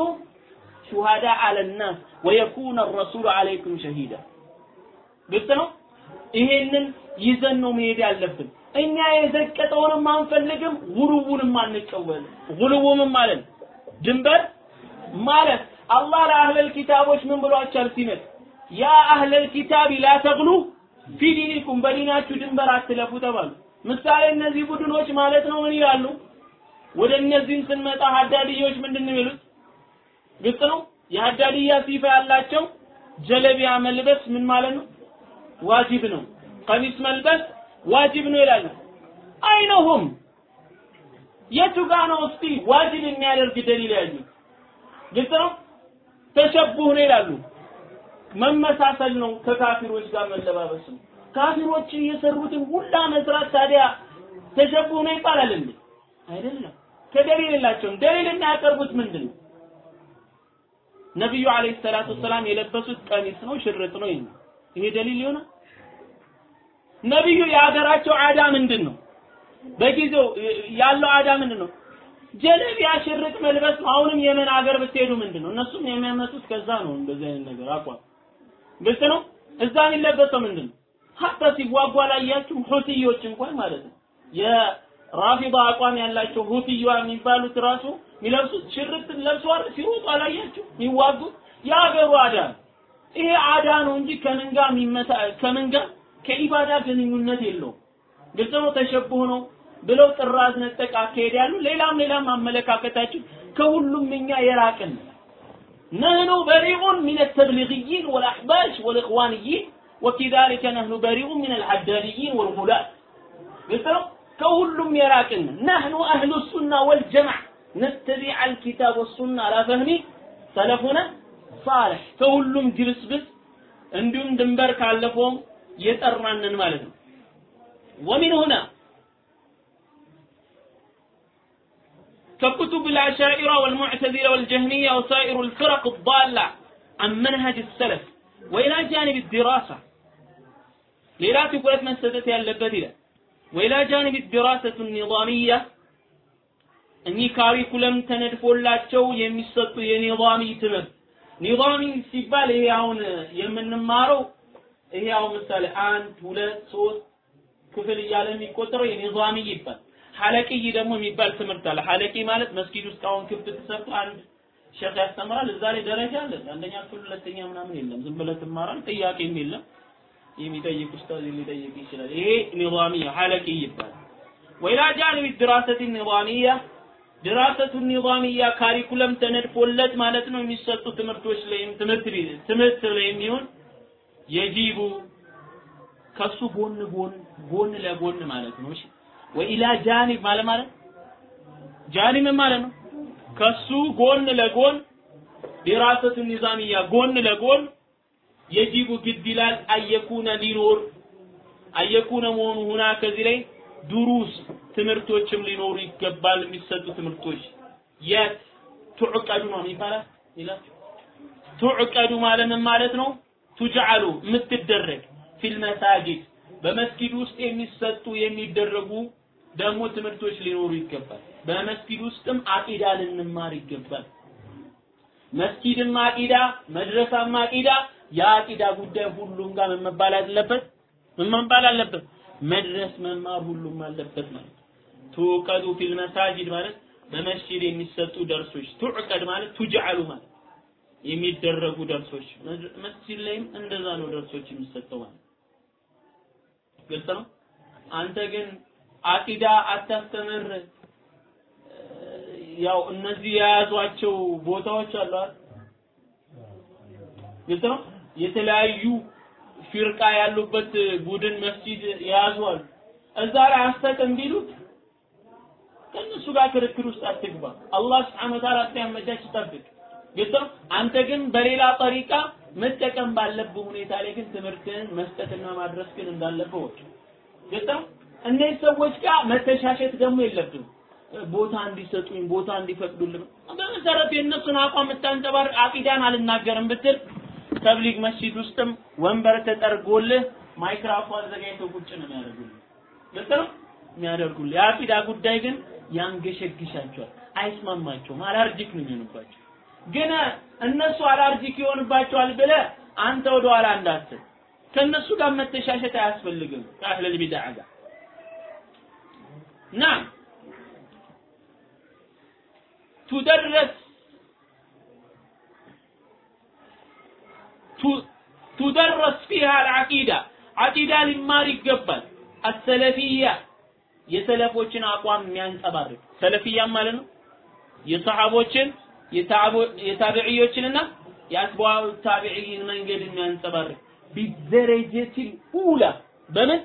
ሹሃዳ አለ ናስ ወየኩነ ረሱሉ አለይኩም ሸሂዳ። ግልጽ ነው። ይሄንን ይዘን ነው መሄድ ያለብን። እኛ የዘቀጠውንም አንፈልግም፣ ጉልውንም አንቀበልም። ጉልውም ማለት ድንበር ማለት አላህ ለአህለል ኪታቦች ምን ብሏቸዋል ሲመት ያ አህለል ኪታቢ ላ ተግሉ ፊ ዲኒኩም በዲናችሁ ድንበር አትለፉ ተባሉ። ምሳሌ እነዚህ ቡድኖች ማለት ነው ምን ይላሉ? ወደ እነዚህም ስንመጣ ሀዳድዮች ምንድን ነው የሚሉት? ግልጽ ነው። የሀዳድያ ሲፋ ያላቸው ጀለቢያ መልበስ ምን ማለት ነው? ዋጅብ ነው። ቀሚስ መልበስ ዋጅብ ነው ይላሉ። አይነሁም የቱ ጋ ነው እስቲ ዋጅብ የሚያደርግ ደሊል ያዩ? ግልጽ ነው። ተሸቡህ ነው ይላሉ። መመሳሰል ነው ከካፊሮች ጋር መለባበስ ነው። ካፊሮች የሰሩትን ሁላ መስራት ታዲያ ተሸቡህ ነው ይባላል እንዴ? አይደለም። ከደሊል የላቸውም። ደሊል የሚያቀርቡት ምንድን ነው? ነቢዩ አለይሂ ሰላቱ ወሰላም የለበሱት ቀሚስ ነው፣ ሽርጥ ነው። ይሄ ይሄ ደሊል ይሆናል? ነቢዩ የሀገራቸው አዳ ምንድን ነው? በጊዜው ያለው አዳ ምንድን ነው? ጀለቢያ ሽርጥ መልበስ ነው። አሁንም የመን ሀገር ብትሄዱ ምንድን ነው? እነሱም የሚያመጡት ከዛ ነው። እንደዚህ አይነት ነገር አቋም ግልጽ ነው። እዛ የሚለበሰው ምንድን ነው? ሀታ ሲዋጉ አላያችሁም? ሁቲዮች እንኳን ማለት ነው የራፊዳ አቋም ያላቸው ሁቲያ የሚባሉት ራሱ የሚለብሱት ሽርጥ ለብሰዋል። ሲሮጡ አላያችሁ? የሚዋጉት የሀገሩ አዳ ይሄ አዳ ነው እንጂ ከምን የሚመታ ከምን ከኢባዳ ግንኙነት የለውም። ግልጽ ነው። ተሸብሁ ነው ብለው ጥራዝ ነጠቅ አካሄድ ያሉ ሌላም ሌላም አመለካከታችን ከሁሉም እኛ የራቅን ነህኑ በሪኡን ሚን ተብሊግይን ወልአሕባሽ ወልእኽዋንይን ወከዛሊከ ነህኑ በሪኡን ሚን አልሐዳድይን ወልጉላት ግልጽ ነው። ከሁሉም የራቅን ነህኑ አህሉ ሱና ወልጀማዕ ነተቢዕ አልኪታብ ወሱና አላ ፈህሚ ሰለፉነ ሳልሕ ከሁሉም ግብስብስ እንዲሁም ድንበር ካለፈውም የጠራንን ማለት ነው። ወሚን ككتب الأشاعرة والمعتزلة والجهمية وسائر الفرق الضالة عن منهج السلف وإلى جانب الدراسة ሌላ ትኩረት መሰጠት ያለበት ይላል ወኢላ ጃንብ الدراسة النظامية እኚህ ካሪኩለም ተነድፎላቸው የሚሰጡ የኒዛሚ ትምህርት ኒዛሚ ሲባል ይሄ አሁን የምንማረው ይሄ አሁን ምሳሌ አንድ ሁለት ሶስት ክፍል እያለ የሚቆጠረው የኒዛሚ ይባል ሐለቂይ ደግሞ የሚባል ትምህርት አለ። ሐለቂ ማለት መስጊድ ውስጥ አሁን ክፍት ተሰርቶ አንድ ሼክ ያስተምራል። እዛ ላይ ደረጃ አለ። አንደኛ ክፍል፣ ሁለተኛ ምናምን የለም። ዝም ብለህ ትማራል። ጥያቄም የለም። የሚጠይቅ ኡስታዝ ሊጠይቅ ይችላል። ይሄ ኒዛሚያ ሐለቂይ ይባላል። ወኢላ ጃንብ ድራሰት ኒዛሚያ ድራሰቱ ኒዛሚያ ካሪኩለም ተነድፎለት ማለት ነው የሚሰጡ ትምህርቶች ላይም ትምህርት ትምህርት ላይ የሚሆን የጂቡ ከሱ ጎን ጎን ጎን ለጎን ማለት ነው። እሺ ወኢላ ጃኒብ ማለት ማለት? ጃኒብ ማለት ነው? ከሱ ጎን ለጎን ዲራሰቱ ኒዛሚያ ጎን ለጎን የጂቡ ግድ ይላል አየኩነ ሊኖር አየኩነ መሆኑ ሁና ከዚህ ላይ ዱሩስ ትምህርቶችም ሊኖሩ ይገባል የሚሰጡ ትምህርቶች። የት? ቱዕቀዱ ነው የሚባለው ይላል ቱዕቀዱ ማለት ምን ማለት ነው? ቱጅዓሉ የምትደረግ ፊል በመስጊድ ውስጥ የሚሰጡ የሚደረጉ ደግሞ ትምህርቶች ሊኖሩ ይገባል። በመስጊድ ውስጥም አቂዳ ልንማር ይገባል። መስጊድም አቂዳ መድረሳም አቂዳ የአቂዳ ጉዳይ ሁሉም ጋር ምን መባል አለበት? ምን መባል አለበት። መድረስ መማር ሁሉም አለበት ማለት ትውቀዱ ፊል መሳጅድ ማለት በመስጂድ የሚሰጡ ደርሶች ቱዕቀድ ማለት ቱጅዓሉ ማለት የሚደረጉ ደርሶች። መስጂድ ላይም እንደዛ ነው ደርሶች የሚሰጠው ማለት ግልጽ ነው? አንተ ግን አቂዳ አታስተምር። ያው እነዚህ የያዟቸው ቦታዎች አሉ አይደል? ነው? የተለያዩ ፊርቃ ያሉበት ቡድን መስጂድ የያዙ አሉ። እዛ ላይ አስተቅም ቢሉት ከእነሱ ጋር ክርክር ውስጥ አትግባ። አላህ ስብሐነ ወተዓላ ሲያመቻች ጠብቅ። ግልጽ አንተ ግን በሌላ ጠሪቃ መጠቀም ባለብህ ሁኔታ ላይ ግን ትምህርትህን መስጠትና ማድረስ ግን እንዳለብህ ወቅ እነዚህ ሰዎች ጋር መተሻሸት ደግሞ የለብንም። ቦታ እንዲሰጡኝ ቦታ እንዲፈቅዱልን በመሰረቱ የእነሱን አቋም የምታንጸባር አቂዳን አልናገርም ብትል ተብሊግ መስጂድ ውስጥም ወንበር ተጠርጎልህ ማይክራፎን አዘጋጅተው ቁጭ ነው የሚያደርጉልህ። ነው? የሚያደርጉልህ። የአቂዳ ጉዳይ ግን ያንገሸግሻቸዋል። አይስማማቸውም። allergic ነው የሚሆንባቸው። ግን እነሱ allergic ይሆንባቸዋል ብለህ አንተ ወደ ኋላ እንዳትል። ከእነሱ ጋር መተሻሸት አያስፈልግም። ከአህለል ቢድዓ ጋር ናም تدرس تدرس فيها العقيدة عقيدة للمار يقبل السلفية የሰለፎችን አቋም የሚያንጸባርቅ ሰለፊያ ማለት ነው የሰሃቦችን የታቢዕዮችንና የአትባው ታቢዒን መንገድ የሚያንጸባርቅ ቢደረጀት ኡላ በምን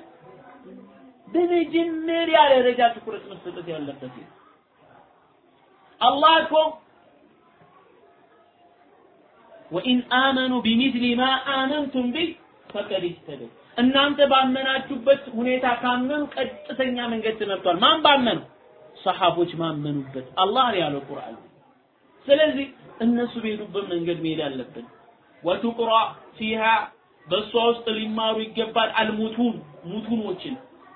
በመጀመሪያ ደረጃ ትኩረት መሰጠት ያለበት አላህ እኮ ወኢን አመኑ ቢሚስሊ ማ አመንቱም ቢህ ፈቀድ ይህተደው እናንተ ባመናችሁበት ሁኔታ ካመኑ ቀጥተኛ መንገድ ተመርቷል ማን ባመኑ ሰሃቦች ማመኑበት። አላህ ያለው ቁርአን ስለዚህ እነሱ በሄዱበት መንገድ መሄድ አለብን። ወቱቅራ ፊሃ በእሷ ውስጥ ሊማሩ ይገባል። አልሙቱን ሙቱኖችን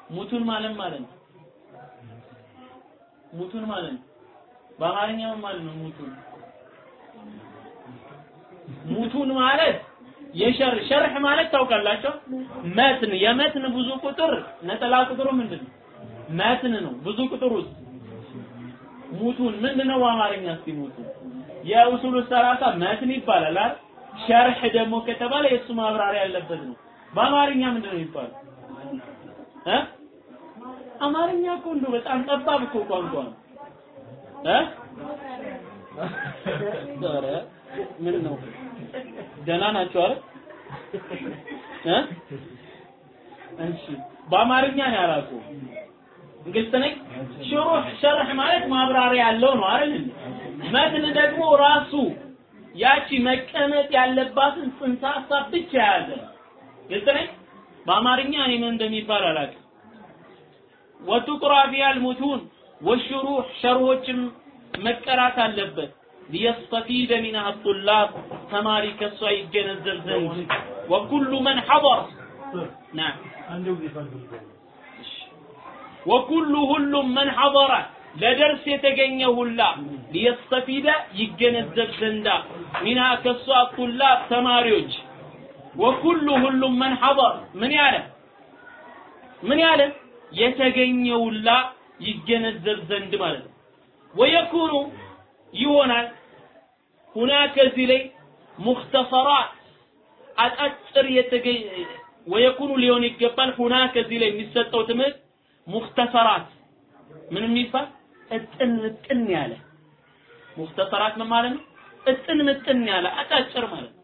ሙቱን ማለት ማለት ነው። ሙቱን ማለት ነው በአማርኛ ምን ማለት ነው ሙቱን። ሙቱን ማለት የሸር ሸርህ ማለት ታውቃላችሁ? መትን የመትን ብዙ ቁጥር ነጠላ ቁጥሩ ምንድን ነው መትን ነው ብዙ ቁጥር ውስጥ። ሙቱን ምንድነው በአማርኛ እስቲ ሙቱን? የኡሱሉ ሰላሳ መትን ይባላል አይደል? ሸርህ ደግሞ ከተባለ የእሱ ማብራሪያ ያለበት ነው። በአማርኛ ምንድነው ይባላል እ? አማርኛ እኮ እንደው በጣም ጠባብ እኮ ቋንቋ ነው። እ? ኧረ ምን ነው? ደህና ናቸው አይደል? እ? እሺ በአማርኛ ነው ያላኩ ግልጽ ነኝ? ሽሩህ ሸርህ ማለት ማብራሪያ ያለው ነው አይደል? መትን ደግሞ ራሱ ያቺ መቀመጥ ያለባትን ጽንሰ ሀሳብ ብቻ የያዘ ግልጽ ነኝ በአማርኛ ምን እንደሚባል አላውቅም። ወቱቅራ ፊሃ ሙቱን ወሽሩህ ሸርሆችም መቀራት አለበት። ሊየስተፊደ ሚንሃ ጡላብ ተማሪ ከሷ ይገነዘብ ዘንድ። ወኩሉ መን ሐضር ወኩሉ ሁሉም መን ሐضረ ለደርስ የተገኘ ሁላ። ሊየስተፊደ ይገነዘብ ዘንዳ። ሚንሃ ከሷ ጡላብ ተማሪዎች ወኩሉ ሁሉም መን ሐضር ምን ያለ? ምን ያለ? የተገኘ ሁላ ይገነዘብ ዘንድ ማለት ነው። ወየኩኑ ይሆናል። ሁናከ እዚህ ላይ ሙክተሰራት አጫጭር የተገኘ ወየኩኑ ሊሆን ይገባል። ሁናከ እዚህ ላይ የሚሰጠው ትምህርት ሙክተሰራት ምን የሚባል? እጥን ምጥን ያለ። ሙክተሰራት ምን ማለት ነው? እጥን ምጥን ያለ አጫጭር ማለት ነው።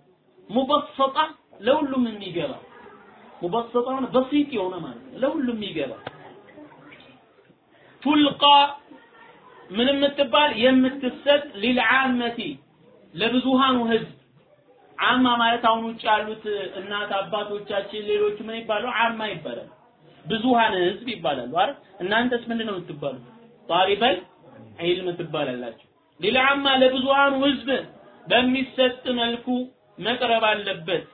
ሙበሰጣ ለሁሉም የሚገባ ሙበሰጣ በሲጥ የሆነ ማለት ነው ለሁሉም የሚገባ ቱልቃ ምን የምትባል የምትሰጥ ሊልዓመቲ ለብዙሃኑ ህዝብ አማ ማለት አሁን ውጭ ያሉት እናት አባቶቻችን ሌሎቹ ምን ይባላሉ? አማ ይባላል። ብዙሃን ህዝብ ይባላሉ አይደል? እናንተስ ምንድን ነው የምትባሉት? ጣሊበል ዒልም ትባላላችሁ። ሊልዓማ ለብዙሃኑ ህዝብ በሚሰጥ መልኩ መቅረብ አለበት።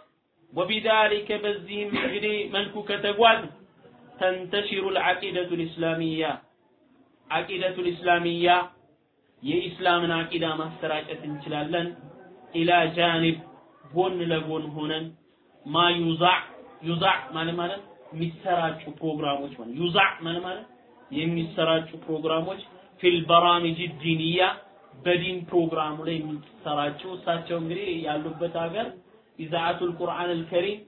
ወቢዛሊከ በዚህም እንግዲህ መልኩ ከተጓዝ ተንተሽሩ ልዓቂደቱ ልእስላሚያ ዓቂደቱ ልእስላሚያ የኢስላምን አቂዳ ማሰራጨት እንችላለን። ኢላ ጃኒብ ጎን ለጎን ሆነን ማ ዩዛዕ ዩዛዕ ማለት ማለት የሚሰራጩ ፕሮግራሞች ማለት ዩዛዕ ማለት ማለት የሚሰራጩ ፕሮግራሞች ፊል በራሚጅ ዲንያ በዲን ፕሮግራሙ ላይ የሚሰራጩ እሳቸው እንግዲህ ያሉበት ሀገር إذاعة القرآن الكريم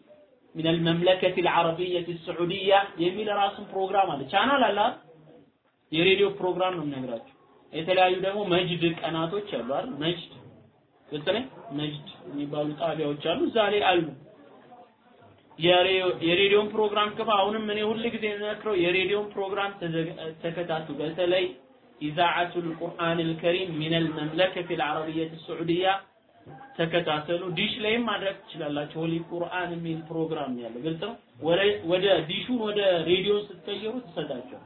من المملكة العربية السعودية የሚል ራሱን ፕሮግራም አለ። ቻናል አለ የሬዲዮ ፕሮግራም ነው የምነግራችሁ። የተለያዩ ደግሞ መጅድ ቀናቶች አሉ አይደል? መጅድ በተለይ መጅድ የሚባሉ ጣቢያዎች አሉ። ዛሬ አሉ። የሬዲዮን ፕሮግራም ክፋ አሁንም እኔ ሁል ጊዜ የምመክረው የሬዲዮን ፕሮግራም ተከታቱ። በተለይ إذاعة القرآن الكريم من المملكة العربية السعودية ተከታተሉ። ዲሽ ላይም ማድረግ ትችላላችሁ። Holy Quran የሚል ፕሮግራም ያለው። ግልጽ ነው? ወደ ዲሹን ወደ ሬዲዮ ስትቀይሩ ትሰጣቸው።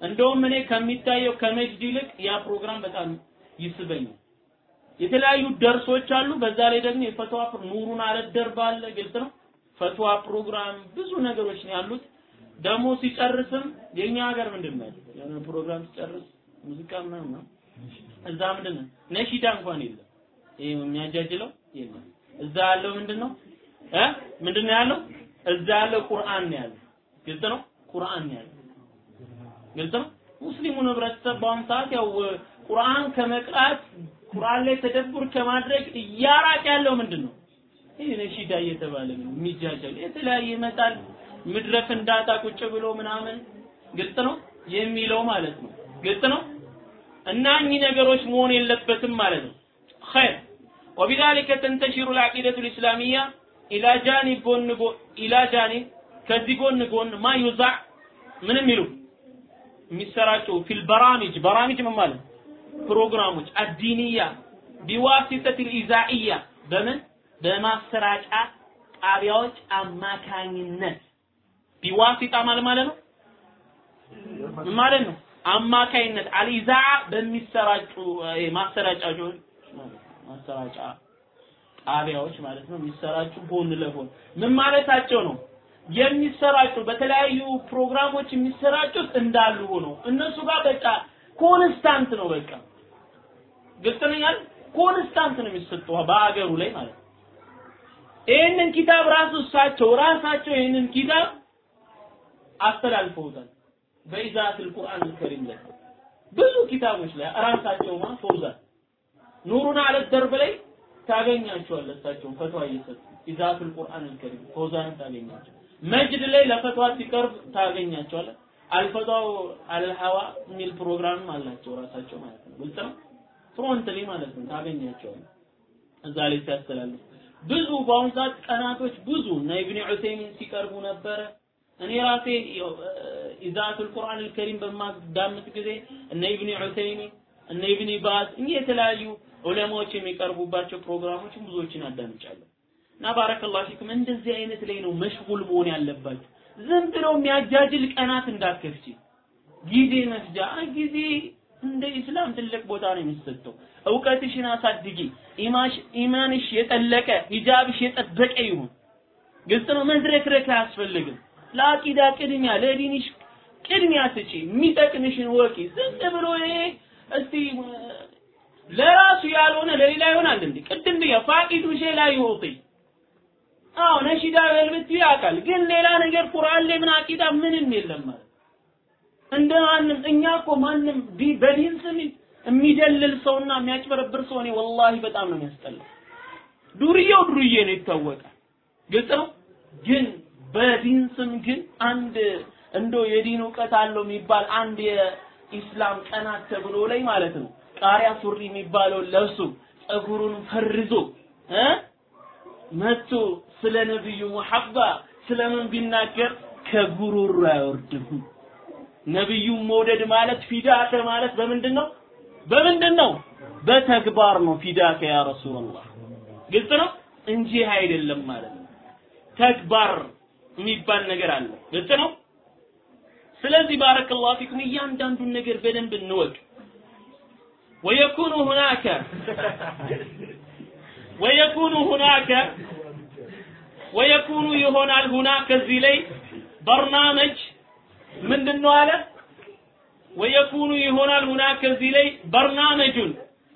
እንደውም እኔ ከሚታየው ከመጅድ ይልቅ ያ ፕሮግራም በጣም ይስበኛል። የተለያዩ ደርሶች አሉ። በዛ ላይ ደግሞ የፈትዋ نور على الدرب አለ። ግልጽ ነው? ፈትዋ ፕሮግራም ብዙ ነገሮች ነው ያሉት። ደግሞ ሲጨርስም የኛ ሀገር ምንድን ነው? የሆነ ፕሮግራም ሲጨርስ ሙዚቃ ምናምን እዛ ምንድን ነው? ነሺዳ እንኳን የለም። ይሄ የሚያጃጅለው የለም። እዛ ያለው ምንድነው እ ምንድነው ያለው? እዛ ያለው ቁርአን ነው ያለው። ግልጽ ነው፣ ቁርአን ያለው። ግልጽ ነው። ሙስሊሙ ህብረተሰብ በአሁኑ ሰዓት ያው ቁርአን ከመቅራት ቁርአን ላይ ተደብር ከማድረግ እያራቅ ያለው ምንድነው? ይሄ ነሺዳ እየተባለ ነው የሚጃጃል። የተለያየ ይመጣል። ምድረ ፍንዳታ ቁጭ ብሎ ምናምን ግልጽ ነው የሚለው ማለት ነው። ግልጽ ነው እና እኚህ ነገሮች መሆን የለበትም ማለት ነው። ኸይር وبذلك تنتشر العقيدة الإسلامية إلى جانب ጎን إلى جانب ከዚህ ጎን ጎን ማ ዩዛዕ ምንም ይሉ የሚሰራጩ ፊል በራሚጅ በራሚጅ ምን ማለት ፕሮግራሞች አዲንያ ቢዋሲጠት ኢዛኢያ በምን በማሰራጫ ጣቢያዎች አማካኝነት ቢዋሲጣ ማለት ማለት ነው ማለት ነው አማካኝነት አልኢዛዓ በሚሰራጩ ማሰራጫዎች ማሰራጫ ጣቢያዎች ማለት ነው። የሚሰራጩ ጎን ለጎን ምን ማለታቸው ነው? የሚሰራጩ በተለያዩ ፕሮግራሞች የሚሰራጩት እንዳሉ ሆነው እነሱ ጋር በቃ constant ነው በቃ። ግልጽ constant ነው የሚሰጠው በአገሩ ላይ ማለት ይህንን ኪታብ ራሱ እሳቸው ራሳቸው ይህንን ኪታብ አስተላልፈውታል በ إذاعة القرآن الكريم ላይ። ብዙ ኪታቦች ላይ ራሳቸው ፈውዛን نور على الدرب ላይ ታገኛቸዋለህ እሳቸውን ፈትዋ እየሰጡ إذاعة القرآن الكريم ፈውዛን ታገኛቸው። መጅድ ላይ ለፈትዋ ሲቀርብ ታገኛቸዋለህ። አልፈትዋው አልሐዋ የሚል ፕሮግራም አላቸው ራሳቸው ማለት ነው። ግልጽ ነው? front ላይ ማለት ነው። ታገኛቸዋለህ። እዛ ላይ ሲያስተላልፍ ብዙ በአሁኑ ሰዓት ቀናቶች ብዙ እና ኢብኑ ዑሰይሚን ሲቀርቡ ነበረ። እኔ ራሴ إذاعة القرآن الكريم በማዳምጥ ጊዜ እነ ኢብኑ ዑሰይሚን እነ ኢብኑ ባዝ እኚህ የተለያዩ ዑለማዎች የሚቀርቡባቸው ፕሮግራሞችን ብዙዎችን አዳምጫለሁ። እና بارك الله فيكم እንደዚህ አይነት ላይ ነው مشغول መሆን ያለባችሁ ዝም ብለው የሚያጃጅል ቀናት እንዳከፍቺ ጊዜ መፍጃ ጊዜ እንደ ኢስላም ትልቅ ቦታ ነው የሚሰጠው። እውቀትሽን አሳድጊ። ኢማሽ ኢማንሽ የጠለቀ ሂጃብሽ የጠበቀ ይሁን። ግልጽ ነው? መድረክረክ አያስፈልግም። ለአቂዳ ቅድሚያ ለዲንሽ ቅድሚያ ስጪ የሚጠቅምሽን ወቂ። ዝም ብሎ ይሄ እስቲ ለራሱ ያልሆነ ለሌላ ይሆናል እንዴ? ቅድም ብያ ፋቂዱ ላይ ይወጢ አዎ ነሺዳ በልብት ያውቃል። ግን ሌላ ነገር ቁርአን ላይ ምን አቂዳ? ምንም የለም ማለት እንደ ማንም እኛ እኮ ማንም በዲን ስም የሚደልል ሰውና የሚያጭበረብር ሰው እኔ ወላሂ በጣም ነው የሚያስጠላው። ዱርዬው ዱርዬ ነው ይታወቃል። ግልጽ ነው? ግን በዲን ስም ግን አንድ እንዶ የዲን እውቀት አለው የሚባል አንድ የኢስላም ቀናት ተብሎ ላይ ማለት ነው ቃሪያ ሱሪ የሚባለው ለብሶ ጸጉሩን ፈርዞ እ መጥቶ ስለ ነብዩ ሙሐባ ስለምን ቢናገር ከጉሮሮ አይወርድም ነብዩ መውደድ ማለት ፊዳከ ማለት በምንድን ነው በምንድን ነው በተግባር ነው ፊዳከ ያ ረሱላህ ግልጽ ነው እንጂ አይደለም ማለት ነው። ተግባር የሚባል ነገር አለ። ግልጽ ነው። ስለዚህ ባረከላሁ ፊኩም እያንዳንዱን ነገር በደንብ እንወቅ። ወየኩኑ ሁናከ ወየኩኑ ሁናከ ወየኩኑ ይሆናል ሁናከ እዚህ ላይ በርናመጅ ምንድን ነው አለ? ወየኩኑ ይሆናል ሁናከ እዚህ ላይ በርናመጁን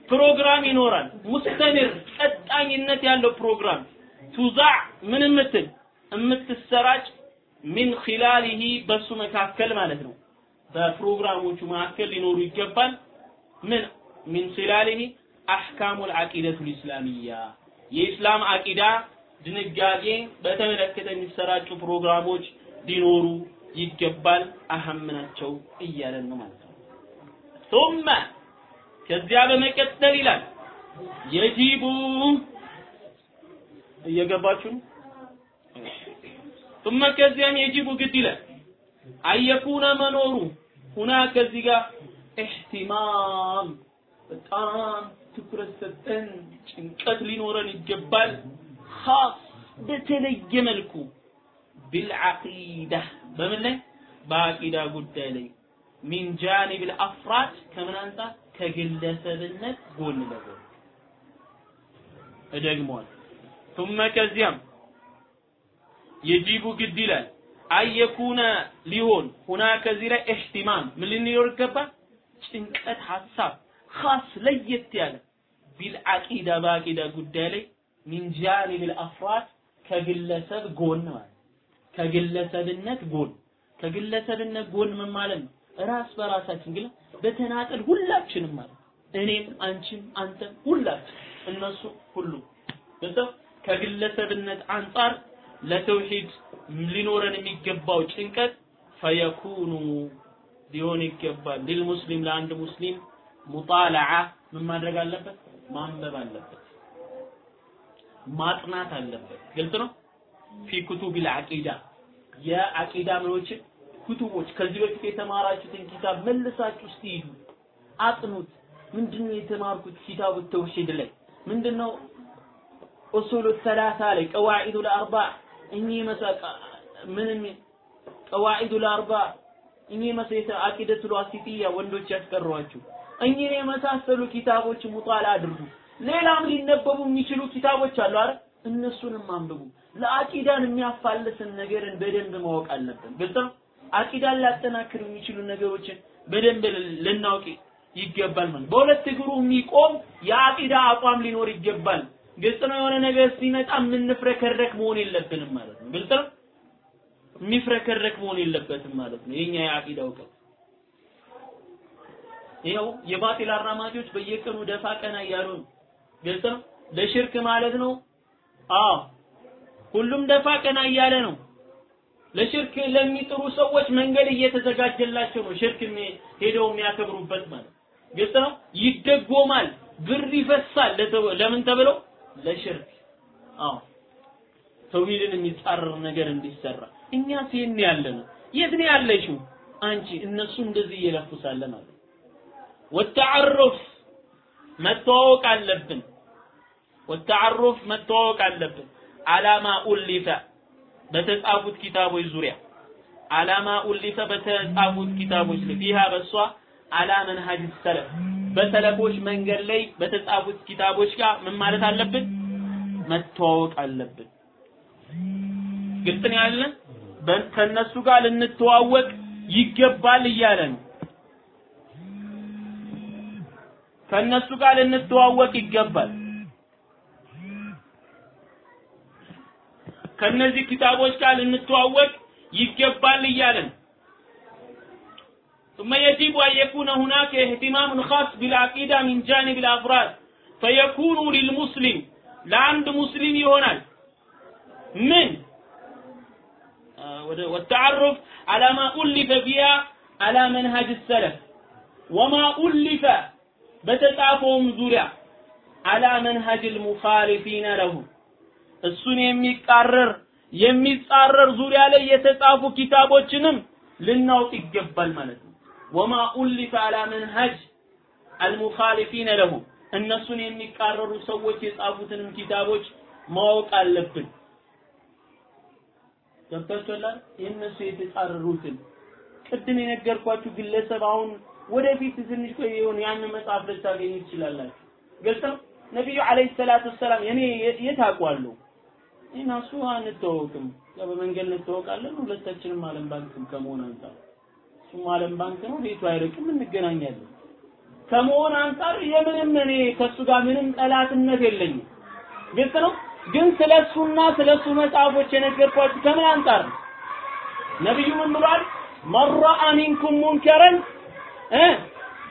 ፕሮግራም ይኖራል። ሙስተምር ቀጣኝነት ያለው ፕሮግራም። ቱዛዕ ምን የምትል? የምትሰራጭ ሚን ኺላሊሂ በሱ መካከል ማለት ነው። በፕሮግራሞቹ መካከል ሊኖሩ ይገባል። ምን ሚን ኺላሊሂ አሕካሙል ዐቂደቱል ኢስላሚያ የኢስላም አቂዳ ድንጋጌ በተመለከተ የሚሰራጩ ፕሮግራሞች ሊኖሩ ይገባል። አህም ናቸው እያለን ነው ማለት ነው። ثم ከዚያ በመቀጠል ይላል የጂቡ እየገባችሁ ነው? ثم ከዚያም የጂቡ ግድ ይላል አየኩነ መኖሩ ሁና ከዚህ ጋር ኢህቲማም በጣም ትኩረት ሰጠን ጭንቀት ሊኖረን ይገባል። ኻስ በተለየ መልኩ ቢልዓቂዳ በምን ላይ? በአቂዳ ጉዳይ ላይ። ሚን ጃኒብ ልአፍራድ ከምን አንጻር ከግለሰብነት ጎን ለጎን። እደግመዋል ثم ከዚያም የጂቡ ግድ ይላል። አየኩነ ሊሆን ሁና ከዚህ ላይ ኢህቲማም። ምን ሊኖር ይገባል? ጭንቀት ሀሳብ ኻስ ለየት ያለ ቢልዓቂዳ በአቂዳ ጉዳይ ላይ ሚን ጃኒብ ልአፍራድ ከግለሰብ ጎን ማለት ከግለሰብነት ጎን ከግለሰብነት ጎን ምን ማለት ነው? ራስ በራሳችን ግን በተናጠል ሁላችንም ማለት እኔም፣ አንቺም፣ አንተም ሁላችን እነሱ ሁሉ በሰው ከግለሰብነት አንጻር ለተውሂድ ሊኖረን የሚገባው ጭንቀት ፈየኩኑ ሊሆን ይገባል። ሊልሙስሊም ለአንድ ሙስሊም ሙጣለዓ ምን ማድረግ አለበት? ማንበብ አለበት፣ ማጥናት አለበት። ግልጽ ነው። ፊ ኩቱቢል አቂዳ የአቂዳ ምኖችን ኩቱቦች ከዚህ በፊት የተማራችሁትን ኪታብ መልሳችሁ እስቲ ሂዱ አጥኑት። ምንድነው የተማርኩት ኪታቡ ተውሂድ ላይ ምንድነው ኡሱሉ ሰላሳ ላይ ቀዋዒዱ ለአርባ እኚህ መሳቃ ምንም ቀዋዒዱ ለአርባ እኚህ መሰየተ አቂደቱ ልዋሲጥያ ወንዶች ያስቀሯችሁ እኚህን የመሳሰሉ ኪታቦች ሙጣላ አድርጉ። ሌላም ሊነበቡ የሚችሉ ኪታቦች አሉ አይደል? እነሱንም አንብቡ። ለአቂዳን የሚያፋልስን ነገርን በደንብ ማወቅ አለብን። ግልጽ ነው። አቂዳን ሊያጠናክር የሚችሉ ነገሮችን በደንብ ልናውቅ ይገባል ማለት በሁለት እግሩ የሚቆም የአቂዳ አቋም ሊኖር ይገባል። ግልጽ ነው። የሆነ ነገር ሲመጣ የምንፍረከረክ መሆን የለብንም ማለት ነው። ግልጽ ነው። የሚፍረከረክ መሆን የለበትም ማለት ነው። የኛ የአቂዳ እውቀት ይኸው የባጢል አራማጆች በየቀኑ ደፋ ቀና እያሉ ነው። ለሽርክ ማለት ነው። አዎ ሁሉም ደፋ ቀና እያለ ነው። ለሽርክ ለሚጥሩ ሰዎች መንገድ እየተዘጋጀላቸው ነው። ሽርክ ሄደው የሚያከብሩበት ማለት ግልጽ ነው። ይደጎማል፣ ብር ይፈሳል። ለምን ተብለው ለሽርክ አዎ ተውሂድን የሚጻረር ነገር እንዲሰራ እኛ ሲን ያለ ነው። የት ነው ያለሽው አንቺ? እነሱ እንደዚህ እየለፉ ሳለ ማለት ወተዓሩፍ መተዋወቅ አለብን። ወተዓሩፍ መተዋወቅ አለብን። አላማ ኡሊፈ በተጻፉት ኪታቦች ዙሪያ አላማ ኡሊፈ በተጻፉት ኪታቦች ፊሃ በሷ አላ መንሃጅ ሰለፍ በሰለፎች መንገድ ላይ በተጻፉት ኪታቦች ጋር ምን ማለት አለብን? መተዋወቅ አለብን። ግልጽ ነው ያለን። ከነሱ ጋር ልንተዋወቅ ይገባል እያለ ነው። ከነሱ ጋር ልንተዋወቅ ይገባል። ከነዚህ ኪታቦች ጋር ልንተዋወቅ ይገባል እያለ ነው። ثم يجب أن يكون هناك اهتمام خاص بالعقيدة من جانب الأفراد فيكون للمسلم لعند مسلم يهونال من والتعرف على ما ألف فيها على منهج السلف وما ألف በተጻፈውም ዙሪያ አላ መንሃጅል ሙኻሊፊነ ለሁ እሱን የሚቃረር የሚጻረር ዙሪያ ላይ የተጻፉ ኪታቦችንም ልናውቅ ይገባል ማለት ነው። ወማ ኡሊፈ አላ መንሃጅ አልሙኻሊፊነ ለሁ እነሱን የሚቃረሩ ሰዎች የጻፉትንም ኪታቦች ማወቅ አለብን። ገብታችኋል? የእነሱ የተጻረሩትን ቅድም የነገርኳችሁ ግለሰብ አሁን ወደፊት ትንሽ ቆይ የሆነ ያን መጽሐፍ ልታገኙ ትችላላችሁ። ግልጽ ነው። ነቢዩ አለይሂ ሰላቱ ወሰላም እኔ የት አውቀዋለሁ? እኔና እሱ አንተዋወቅም። በመንገድ እንተዋወቃለን። ሁለታችንም ዓለም ባንክም ከመሆን አንጻር እሱም ዓለም ባንክ ነው፣ ቤቱ አይርቅም፣ እንገናኛለን። ከመሆን አንጻር የምንም እኔ ከሱ ጋር ምንም ጠላትነት የለኝም። ግልጽ ነው። ግን ስለሱና ስለሱ መጽሐፎች የነገርኳችሁ ከምን አንጻር ነው? ነብዩ ምን ብሏል? መን ረአ ሚንኩም ሙንከረን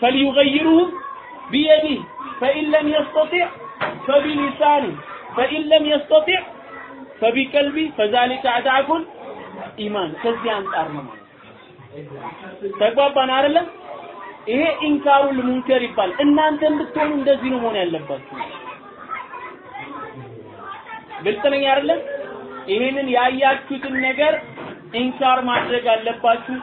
ፈልዩገይሩሁ ቢየዲህ ፈኢን ለም የስተጢዕ ፈቢሊሳኒህ ፈኢን ለም የስተጢዕ ፈቢቀልቢ ፈዛሊከ አድዓፉል ኢማን። ከዚህ አንጻር ነው ተግባባን አይደለም? ይሄ إنكار المنكر ይባላል። እናንተም ብትሆኑ እንደዚህ ነው መሆን ያለባችሁ። ግልጽ ነኝ አይደለም? ይሄንን ያያችሁትን ነገር إنكار ማድረግ አለባችሁ፣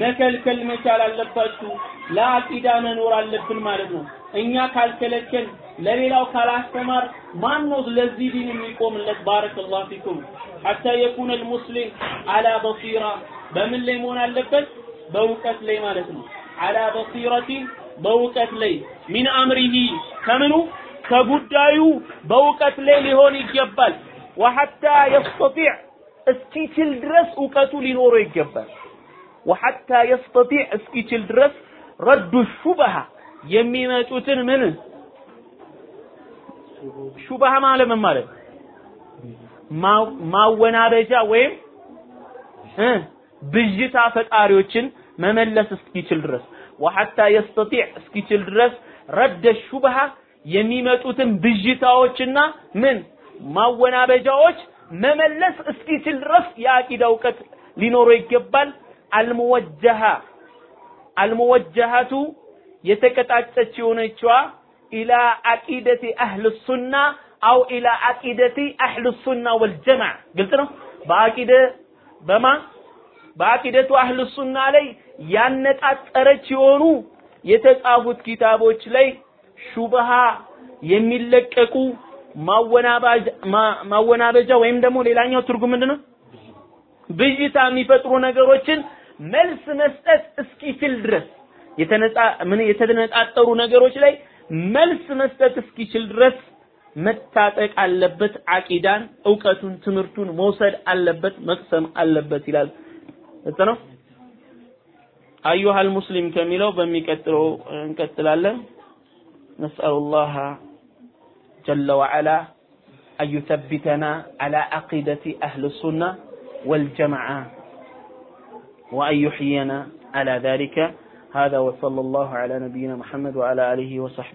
መከልከል መቻል አለባችሁ። ለአቂዳ መኖር አለብን ማለት ነው። እኛ ካልከለከል ለሌላው ካላስተማር ማን ነው ለዚህ ዲን የሚቆምለት? بارك الله فيكم ሐታ የኩነ ልሙስሊም አላ በሲራ በምን ላይ መሆን አለበት? በእውቀት ላይ ማለት ነው። አላ በሲረቲ በእውቀት ላይ ሚን አምሪሂ ከምኑ ከጉዳዩ በእውቀት ላይ ሊሆን ይገባል። ወሐታ የስተጢዕ እስኪችል ድረስ እውቀቱ ሊኖረው ይገባል። ወሐታ የስተጢዕ እስኪችል ድረስ ረዱ ሹበሃ የሚመጡትን ምን? ሹበሃ ማለት ምን ማለት? ማወናበጃ ወይም ብዥታ ፈጣሪዎችን መመለስ እስኪችል ድረስ ወሐታ የስተጢዕ እስኪችል ድረስ ረደ ሹበሃ የሚመጡትን ብዥታዎችና ምን? ማወናበጃዎች መመለስ እስኪችል ድረስ የአቂዳ እውቀት ሊኖረው ይገባል። አልሙወጀሃ አልሙወጀሃቱ የተቀጣጨች የሆነችዋ ኢላ አቂደቲ አህል ሱና አው ኢላ አቂደቲ አህል ሱና ወልጀማዓ ግልጽ ነው። በአቂደ በማ በአቂደቱ አህል ሱና ላይ ያነጣጠረች የሆኑ የተጻፉት ኪታቦች ላይ ሹብሃ የሚለቀቁ ማወናበጃ ወይም ደግሞ ሌላኛው ትርጉም ምንድነው? ብዥታ የሚፈጥሩ ነገሮችን መልስ መስጠት እስኪችል ድረስ ምን የተነጣጠሩ ነገሮች ላይ መልስ መስጠት እስኪችል ድረስ መታጠቅ አለበት። አቂዳን፣ እውቀቱን፣ ትምህርቱን መውሰድ አለበት፣ መቅሰም አለበት ይላል። እጥ ነው አዩሃል ሙስሊም ከሚለው በሚቀጥለው እንቀጥላለን። ነስአሉላህ ጀለ ወዐላ አን ዩተቢተና ዐላ አቂደቲ አህል ሱና ወልጀማዓ وأن يحيينا على ذلك. هذا وصلى الله على نبينا محمد وعلى آله وصحبه